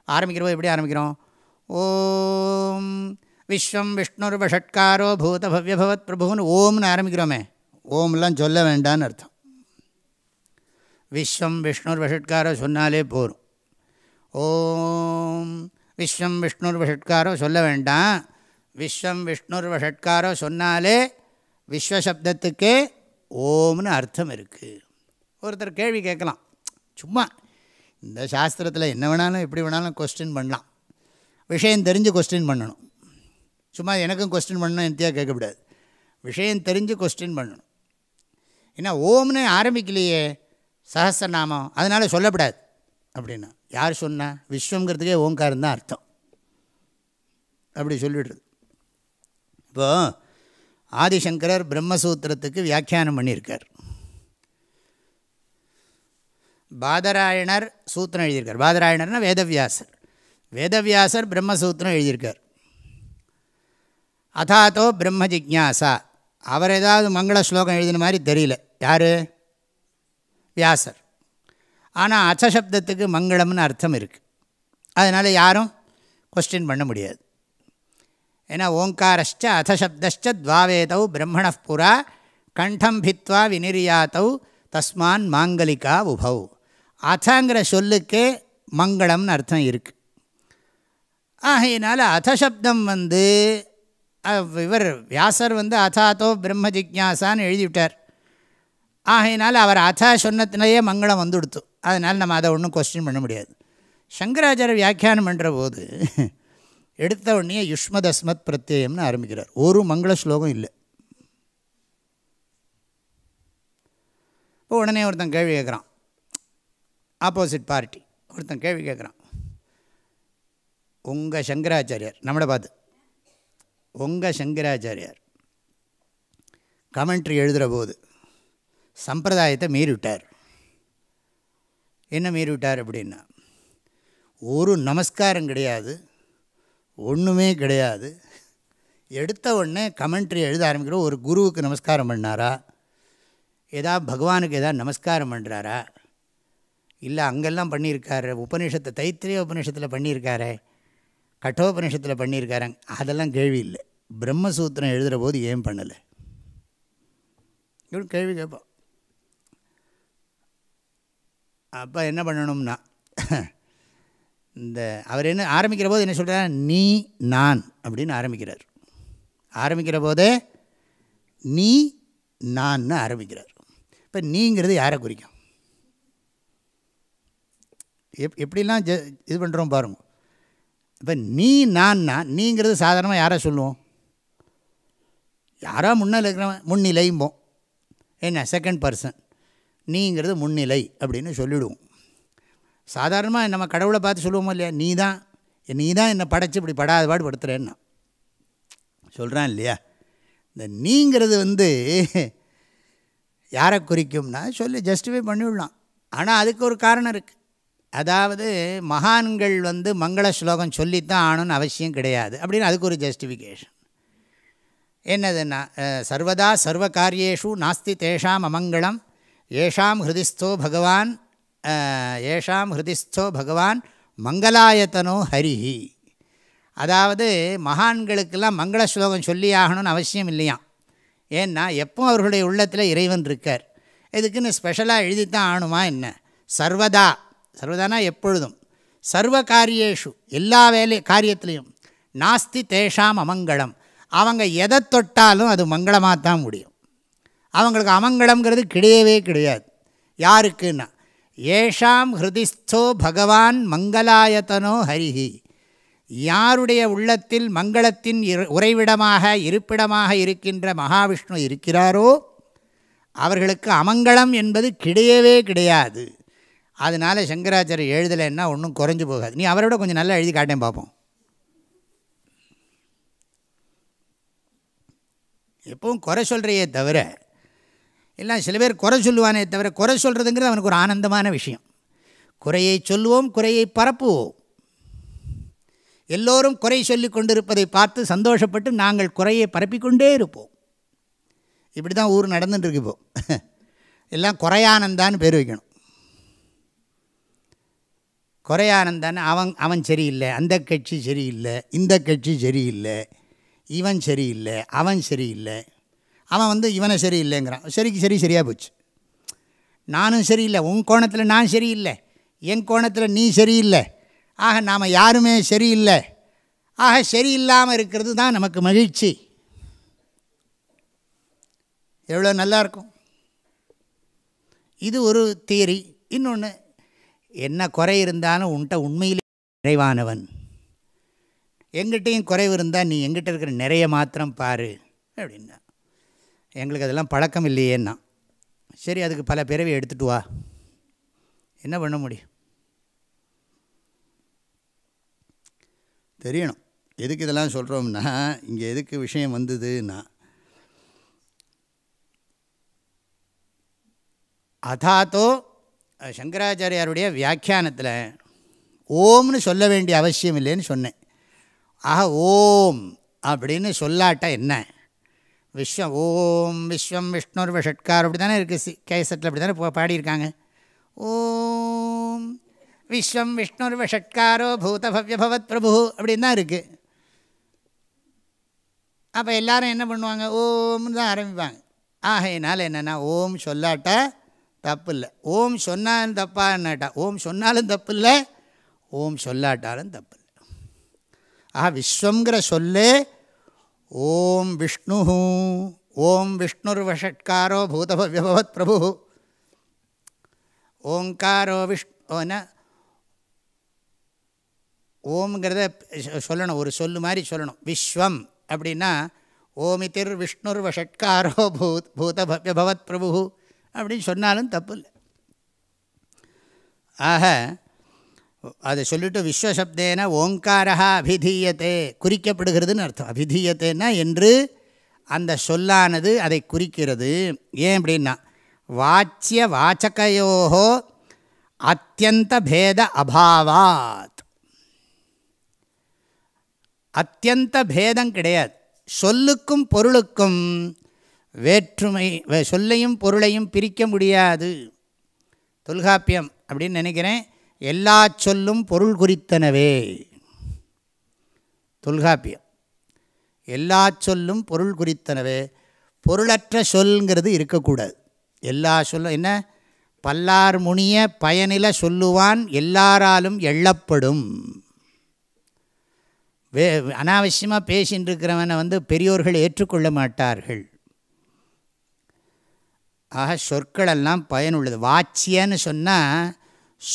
ஆரம்பிக்கிறோம் எப்படி ஆரம்பிக்கிறோம்? ஓம் விஸ்வம் விஷ்ணுர் வஷட்காரோ பூத பவ்யபவத் பிரபுன்னு ஓம்னு ஆரம்பிக்கிறோமே. ஓம்லாம் சொல்ல வேண்டான்னு அர்த்தம். விஸ்வம் விஷ்ணுர் வஷட்காரோ சொன்னாலே போகும் ஓம். விஸ்வம் விஷ்ணுர் வஷட்காரோ சொல்ல வேண்டாம். விஸ்வம் விஷ்ணுர் வஷட்காரோ சொன்னாலே விஸ்வசப்தத்துக்கே ஓம்னு அர்த்தம் இருக்குது ஒருத்தர் கேள்வி கேட்கலாம். சும்மா. இந்த சாஸ்திரத்தில் என்ன வேணாலும் எப்படி வேணாலும் கொஸ்டின் பண்ணலாம். விஷயம் தெரிஞ்சு கொஸ்டின் பண்ணணும். சும்மா எனக்கும் கொஸ்டின் பண்ணணும் எந்தியாக கேட்கக்கூடாது விஷயம் தெரிஞ்சு கொஸ்டின் பண்ணணும். ஏன்னா ஓம்னு ஆரம்பிக்கலையே சகசிரநாமம் அதனால் சொல்லப்படாது. அப்படின்னா. யார் சொன்னா? விஸ்வங்கிறதுக்கே ஓங்காரம் தான் அர்த்தம். அப்படி சொல்லிடுறது. இப்போது ஆதிசங்கரர் பிரம்மசூத்திரத்துக்கு வியாக்கியானம் பண்ணியிருக்கார். பாதராயணர் சூத்திரம் எழுதியிருக்கார். பாதராயணர்னா வேதவியாசர். வேதவியாசர் பிரம்மசூத்திரம் எழுதியிருக்கார். அதாத்தோ பிரம்ம ஜிக்யாசா அவர் ஏதாவது மங்கள ஸ்லோகம் எழுதின மாதிரி தெரியல. யார்? வியாசர். ஆனால் அச்சசப்தத்துக்கு மங்களம்னு அர்த்தம் இருக்குது அதனால் யாரும் கொஸ்டின் பண்ண முடியாது. ஏன்னா ஓங்காரஷ்ட அதசப்தஷ்ட துவாவேதௌ பிரம்மணப்புரா கண்டம் பித்வா வினிர்யாத்தௌ தஸ்மான் மாங்கலிகா உபௌ. அதங்கிற சொல்லுக்கே மங்களம்னு அர்த்தம் இருக்குது ஆகையினால் அதசப்தம் வந்து இவர் வியாசர் வந்து அதாத்தோ பிரம்ம ஜிக்யாசான்னு எழுதிவிட்டார். ஆகையினால் அவர் அதா சொன்னத்திலேயே மங்களம் வந்துடுத்து. அதனால் நம்ம அதை ஒன்றும் கொஸ்டின் பண்ண முடியாது. சங்கராச்சாரிய வியாக்கியானம் பண்ணுற போது எடுத்த உடனே யுஷ்மதஸ்மத் பிரத்யேயம்னு ஆரம்பிக்கிறார். ஒரு மங்கள ஸ்லோகம் இல்லை. இப்போ உடனே ஒருத்தன் கேள்வி கேட்குறான். ஆப்போசிட் பார்ட்டி ஒருத்தன் கேள்வி கேட்குறான். உங்கள் சங்கராச்சாரியார் நம்மளை பார்த்து. உங்கள் சங்கராச்சாரியார் கமெண்ட்ரி எழுதுகிற போது சம்பிரதாயத்தை மீறிவிட்டார். என்ன மீறிவிட்டார் அப்படின்னா ஒரு நமஸ்காரம் கிடையாது ஒன்றுமே கிடையாது. எடுத்த உடனே கமெண்ட்ரி எழுத ஆரம்பிக்கிறோம் ஒரு குருவுக்கு நமஸ்காரம் பண்ணாரா? ஏதா பகவானுக்கு எதாவது நமஸ்காரம் பண்ணுறாரா இல்லை அங்கெல்லாம் பண்ணியிருக்காரு உபநிஷத்தை தைத்திரிய உபநிஷத்தில் பண்ணியிருக்காரே கட்டோபநிஷத்தில் பண்ணியிருக்காரங்க அதெல்லாம் கேள்வி இல்லை. பிரம்மசூத்திரம் எழுதுகிற போது ஏன் பண்ணலை? இப்படி கேள்வி கேட்போம் அப்போ என்ன பண்ணணும்னா இந்த அவர் என்ன ஆரம்பிக்கிற போது என்ன சொல்கிறார் நீ நான் அப்படின்னு ஆரம்பிக்கிறார். ஆரம்பிக்கிற போதே நீ நான்னு ஆரம்பிக்கிறார். இப்போ நீங்கிறது யாரை குறிக்கும்? எப் எப்படிலாம் ஜ இது பண்ணுறோம் பாருங்க. இப்போ நீ நான்னா நீங்கிறது சாதாரணமாக யாரை சொல்லுவோம்? யாரோ முன்னில் இருக்கிறவன் முன்னிலைம்போம். என்ன செகண்ட் பர்சன் நீங்கிறது முன்னிலை அப்படின்னு சொல்லிவிடுவோம் சாதாரணமாக நம்ம கடவுளை பார்த்து சொல்லுவோமோ இல்லையா? நீ தான் நீ தான் என்னை படைச்சி இப்படி படாத பாடு படுத்துகிறேன்னா சொல்கிறான் இல்லையா? இந்த நீங்கிறது வந்து யாரை குறிக்கும்னா சொல்லி ஜஸ்டிஃபை பண்ணிவிடலாம். ஆனால் அதுக்கு ஒரு காரணம் இருக்குது அதாவது மகான்கள் வந்து மங்கள ஸ்லோகம் சொல்லித்தான் ஆணும்னு அவசியம் கிடையாது அப்படின்னு அதுக்கு ஒரு ஜஸ்டிஃபிகேஷன் என்னதுன்னா சர்வதா சர்வ காரியேஷு நாஸ்தி தேஷாம் அமங்கலம் ஏஷாம் ஹிருதிஸ்தோ பகவான் ஏஷாம் ஹிருதிஸ்தோ பகவான் மங்களாயத்தனோ ஹரிஹி. அதாவது மகான்களுக்கெல்லாம் மங்கள ஸ்லோகம் சொல்லி ஆகணும்னு அவசியம் இல்லையாம். ஏன்னா எப்போ அவர்களுடைய உள்ளத்தில் இறைவன் இருக்கார். இதுக்குன்னு ஸ்பெஷலாக எழுதித்தான் ஆகணுமா என்ன? சர்வதா சர்வதானா எப்பொழுதும்? சர்வ காரியேஷு எல்லா வேலை காரியத்திலையும். நாஸ்தி தேஷாம் அமங்கலம். அவங்க எதை தொட்டாலும் அது மங்களமாக தான் முடியும். அவங்களுக்கு அமங்கலங்கிறது கிடையவே கிடையாது. யாருக்குன்னா? ஏஷாம் ஹிருதிஸ்தோ பகவான் மங்களாயத்தனோ ஹரிஹி. யாருடைய உள்ளத்தில் மங்களத்தின் உறைவிடமாக இருப்பிடமாக இருக்கின்ற மகாவிஷ்ணு இருக்கிறாரோ அவர்களுக்கு அமங்கலம் என்பது கிடையவே கிடையாது. அதனால் சங்கராச்சாரியர் எழுதலைன்னா ஒன்றும் குறைஞ்சு போகாது. நீ அவரோட கொஞ்சம் நல்லா எழுதி காட்டேன் பார்ப்போம் எப்பவும் குறை சொல்கிறையே தவிர எல்லாம் சில பேர் குறை சொல்லுவானே தவிர குறை சொல்கிறதுங்கிறது அவனுக்கு ஒரு ஆனந்தமான விஷயம். குறையை சொல்லுவோம் குறையை பரப்புவோம். எல்லோரும் குறை சொல்லி கொண்டிருப்பதை பார்த்து சந்தோஷப்பட்டு நாங்கள் குறையை பரப்பிக்கொண்டே இருப்போம். இப்படி தான் ஊர் நடந்துட்டுருக்கு இப்போ. எல்லாம் குறையானந்தான்னு பேர் வைக்கணும். குறையானந்தான்னு அவன் அவன் சரியில்லை அந்த கட்சி சரியில்லை இந்த கட்சி சரியில்லை இவன் சரியில்லை அவன் சரியில்லை. அவன் வந்து இவனை சரியில்லைங்கிறான். சரிக்கு சரி சரியாக போச்சு. நானும் சரியில்லை. உன் கோணத்தில் நான் சரியில்லை. என் கோணத்தில் நீ சரியில்லை. ஆக நாம் யாருமே சரியில்லை. ஆக சரியில்லாமல் இருக்கிறது தான் நமக்கு மகிழ்ச்சி. எவ்வளோ நல்லாயிருக்கும் இது ஒரு தியரி. இன்னொன்று என்ன குறை இருந்தாலும் உன்ட்ட உண்மையிலே நிறைவானவன். எங்கிட்டையும் குறைவு இருந்தால் நீ எங்கிட்ட இருக்கிற நிறைய மாத்திரம் பாரு அப்படின்னா. எங்களுக்கு அதெல்லாம் பழக்கம் இல்லையேன்னா. சரி அதுக்கு பல பிறவி எடுத்துகிட்டு வா. என்ன பண்ண முடியும்? தெரியணும். எதுக்கு இதெல்லாம் சொல்கிறோம்னா இங்கே எதுக்கு விஷயம் வந்ததுன்னா அதாத்தோ சங்கராச்சாரியாருடைய வியாக்கியானத்தில் ஓம்னு சொல்ல வேண்டிய அவசியம் இல்லைன்னு சொன்னேன். ஆக ஓம் அப்படின்னு சொல்லாட்டா என்ன? விஸ்வம் ஓம் விஸ்வம் விஷ்ணுர் விஷட்கார். அப்படி தானே இருக்குது சி கேசட்டில் அப்படி தானே பாடியிருக்காங்க. ஓம் விஸ்வம் விஷ்ணுர் விஷட்காரோ பூதபவ்யபவத் பிரபு அப்படின்னு தான் இருக்குது அப்போ எல்லாரும் என்ன பண்ணுவாங்க? ஓம்னு தான் ஆரம்பிப்பாங்க. ஆகையினால் என்னென்னா ஓம் சொல்லாட்டா தப்பு இல்லை ஓம் சொன்னாலும் தப்பான்னாட்டா ஓம் சொன்னாலும் தப்பு இல்லை ஓம் சொல்லாட்டாலும் தப்பு இல்லை ஆஹா விஸ்வங்கிற சொல்லே ஓம் விஷ்ணு ஓம் விஷ்ணுர்வஷட்காரோ பூதபவ்யபவத் பிரபு ஓங்காரோ விஷ் ஓம்ங்கிறத சொல்லணும் ஒரு சொல்லு மாதிரி சொல்லணும். விஸ்வம் அப்படின்னா ஓமிதிர் விஷ்ணுர் வஷட்காரோ பூத் பூதபவ்யபவத் பிரபு அப்படின்னு சொன்னாலும் தப்பு இல்லை. ஆக அதை சொல்லிட்டு விஸ்வசப்தேன ஓங்காரா அபிதீயத்தே குறிக்கப்படுகிறதுன்னு அர்த்தம். அபிதீயத்தேன்னா என்று அந்த சொல்லானது அதை குறிக்கிறது. ஏன் அப்படின்னா வாச்சிய வாச்சகையோகோ அத்தியந்த பேத அபாவாத். அத்தியந்த பேதம் கிடையாது. சொல்லுக்கும் பொருளுக்கும் வேற்றுமை வே- சொல்லையும் பொருளையும் பிரிக்க முடியாது. தொல்காப்பியம் அப்படின்னு நினைக்கிறேன். எல்லா சொல்லும் பொருள் குறித்தனவே. தொல்காப்பியம். எல்லா சொல்லும் பொருள் குறித்தனவே. பொருளற்ற சொல்ங்கிறது இருக்கக்கூடாது. எல்லா சொல்லும் என்ன? பல்லார் முனிய பயனில சொல்லுவான் எல்லாராலும் எள்ளப்படும். வே அனாவசியமாக பேசின்னு இருக்கிறவனை வந்து பெரியோர்கள் ஏற்றுக்கொள்ள மாட்டார்கள். ஆக சொற்களெல்லாம் பயனுள்ளது. வாச்சியன்னு சொன்னால்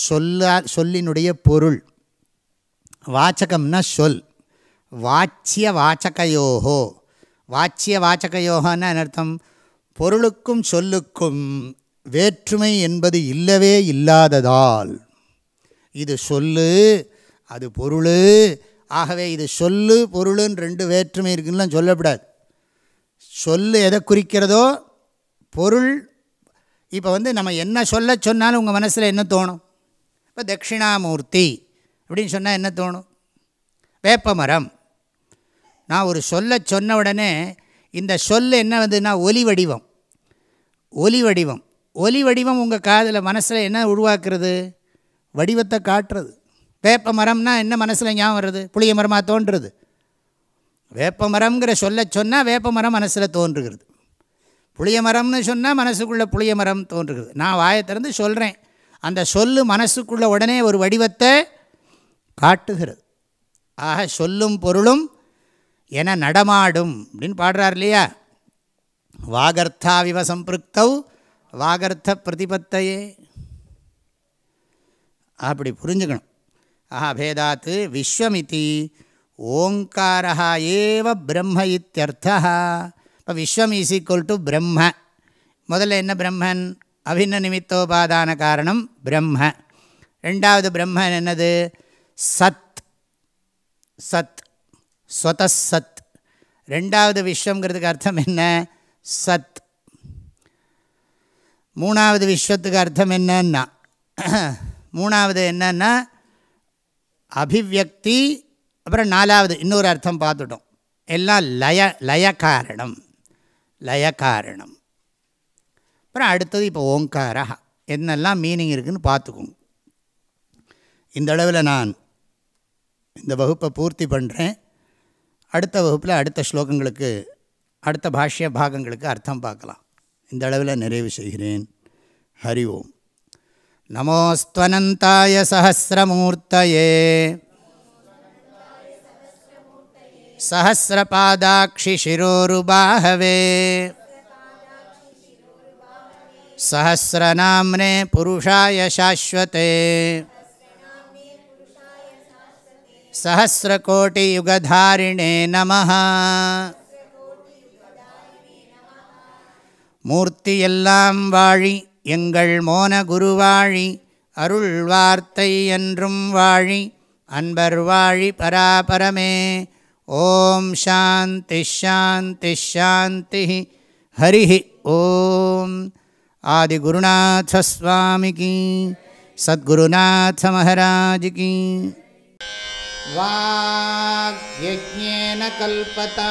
சொல்லா சொல்லினுடைய பொருள். வாச்சகம்னா சொல். வாச்சிய வாச்சகையோகோ. வாச்சிய வாச்சகையோகன்னா என்ன அர்த்தம்? பொருளுக்கும் சொல்லுக்கும் வேற்றுமை என்பது இல்லவே இல்லாததால். இது சொல்லு அது பொருள். ஆகவே இது சொல்லு பொருளுன்னு ரெண்டு வேற்றுமை இருக்குன்னு சொல்லக்கூடாது. சொல்லு எதை குறிக்கிறதோ? பொருள். இப்போ வந்து நம்ம என்ன சொல்ல சொன்னாலும் உங்கள் மனசில் என்ன தோணும்? இப்போ தட்சிணாமூர்த்தி அப்படின்னு சொன்னால் என்ன தோணும்? வேப்பமரம். நான் ஒரு சொல்ல சொன்ன உடனே இந்த சொல் என்ன வந்ததுன்னா ஒலி வடிவம். ஒலி வடிவம். ஒலி வடிவம் உங்கள் காதில் மனசில் என்ன உருவாக்குறது? வடிவத்தை காட்டுறது. வேப்ப மரம்னா என்ன மனசில் ஞாபகம் வருது புளிய மரமாக தோன்றுறது. வேப்ப மரம்ங்கிற சொல்ல சொன்னால் வேப்ப மரம் மனசில் தோன்றுகிறது. புளிய மரம்னு சொன்னால் மனசுக்குள்ளே புளிய மரம் தோன்றுகிறது. நான் வாயை திறந்து சொல்கிறேன் அந்த சொல்லு மனசுக்குள்ளே உடனே ஒரு வடிவத்தை காட்டுகிறது. ஆக சொல்லும் பொருளும் என நடமாடும் அப்படின்னு பாடுறார் இல்லையா? வாகர்த்தாவிவ சம்பிருக்தௌ வாகர்த்த பிரதிபத்தையே. அப்படி புரிஞ்சுக்கணும். ஆஹா பேதாத்து விஸ்வமிதி ஓங்காரா ஏவ பிரம்ம இத்தியர்த்தா இப்போ விஸ்வம் ஈஸ் ஈக்குவல் டு பிரம்ம. முதல்ல என்ன பிரம்மன்? அபின்ன நிமித்தோபாதான காரணம் பிரம்ம. ரெண்டாவது பிரம்மன் என்னது? சத். சத். ஸ்வதசத் ரெண்டாவது விஸ்வங்கிறதுக்கு அர்த்தம் என்ன? சத். மூணாவது விஸ்வத்துக்கு அர்த்தம் என்னன்னா? மூணாவது என்னன்னா? அபிவியக்தி அப்புறம் நாலாவது இன்னொரு அர்த்தம் பார்த்துட்டோம். எல்லாம் லய லய காரணம் லய காரணம் அப்புறம் அடுத்தது இப்போ ஓங்காரா என்னெல்லாம் மீனிங் இருக்குதுன்னு பார்த்துக்கோங்க இந்த அளவில் நான் இந்த வகுப்பை பூர்த்தி பண்ணுறேன் அடுத்த வகுப்பில் அடுத்த ஸ்லோகங்களுக்கு அடுத்த பாஷ்ய பாகங்களுக்கு அர்த்தம் பார்க்கலாம் இந்த அளவில் நிறைவு செய்கிறேன் ஹரி ஓம் நமோஸ்துவனந்தாய சஹசிரமூர்த்தயே सहस्रपादाक्षिशिरोरुबाहवे सहस्रनाम्ने पुरुषाय शाश्वते सहस्रकोटियुगधारिणे नमः மூர்த்தியெல்லாம் வாழி எங்கள் மோன குருவாழி அருள் வார்த்தை என்றும் வாழி அன்பர் வாழி பராபரமே ஓம் சாந்தி ஷாந்தி ஷாந்தி ஹரி ஓம் आदिगुरुनाथ स्वामी की सद्गुरुनाथ महाराज की। वाग्यज्ञेन कल्पता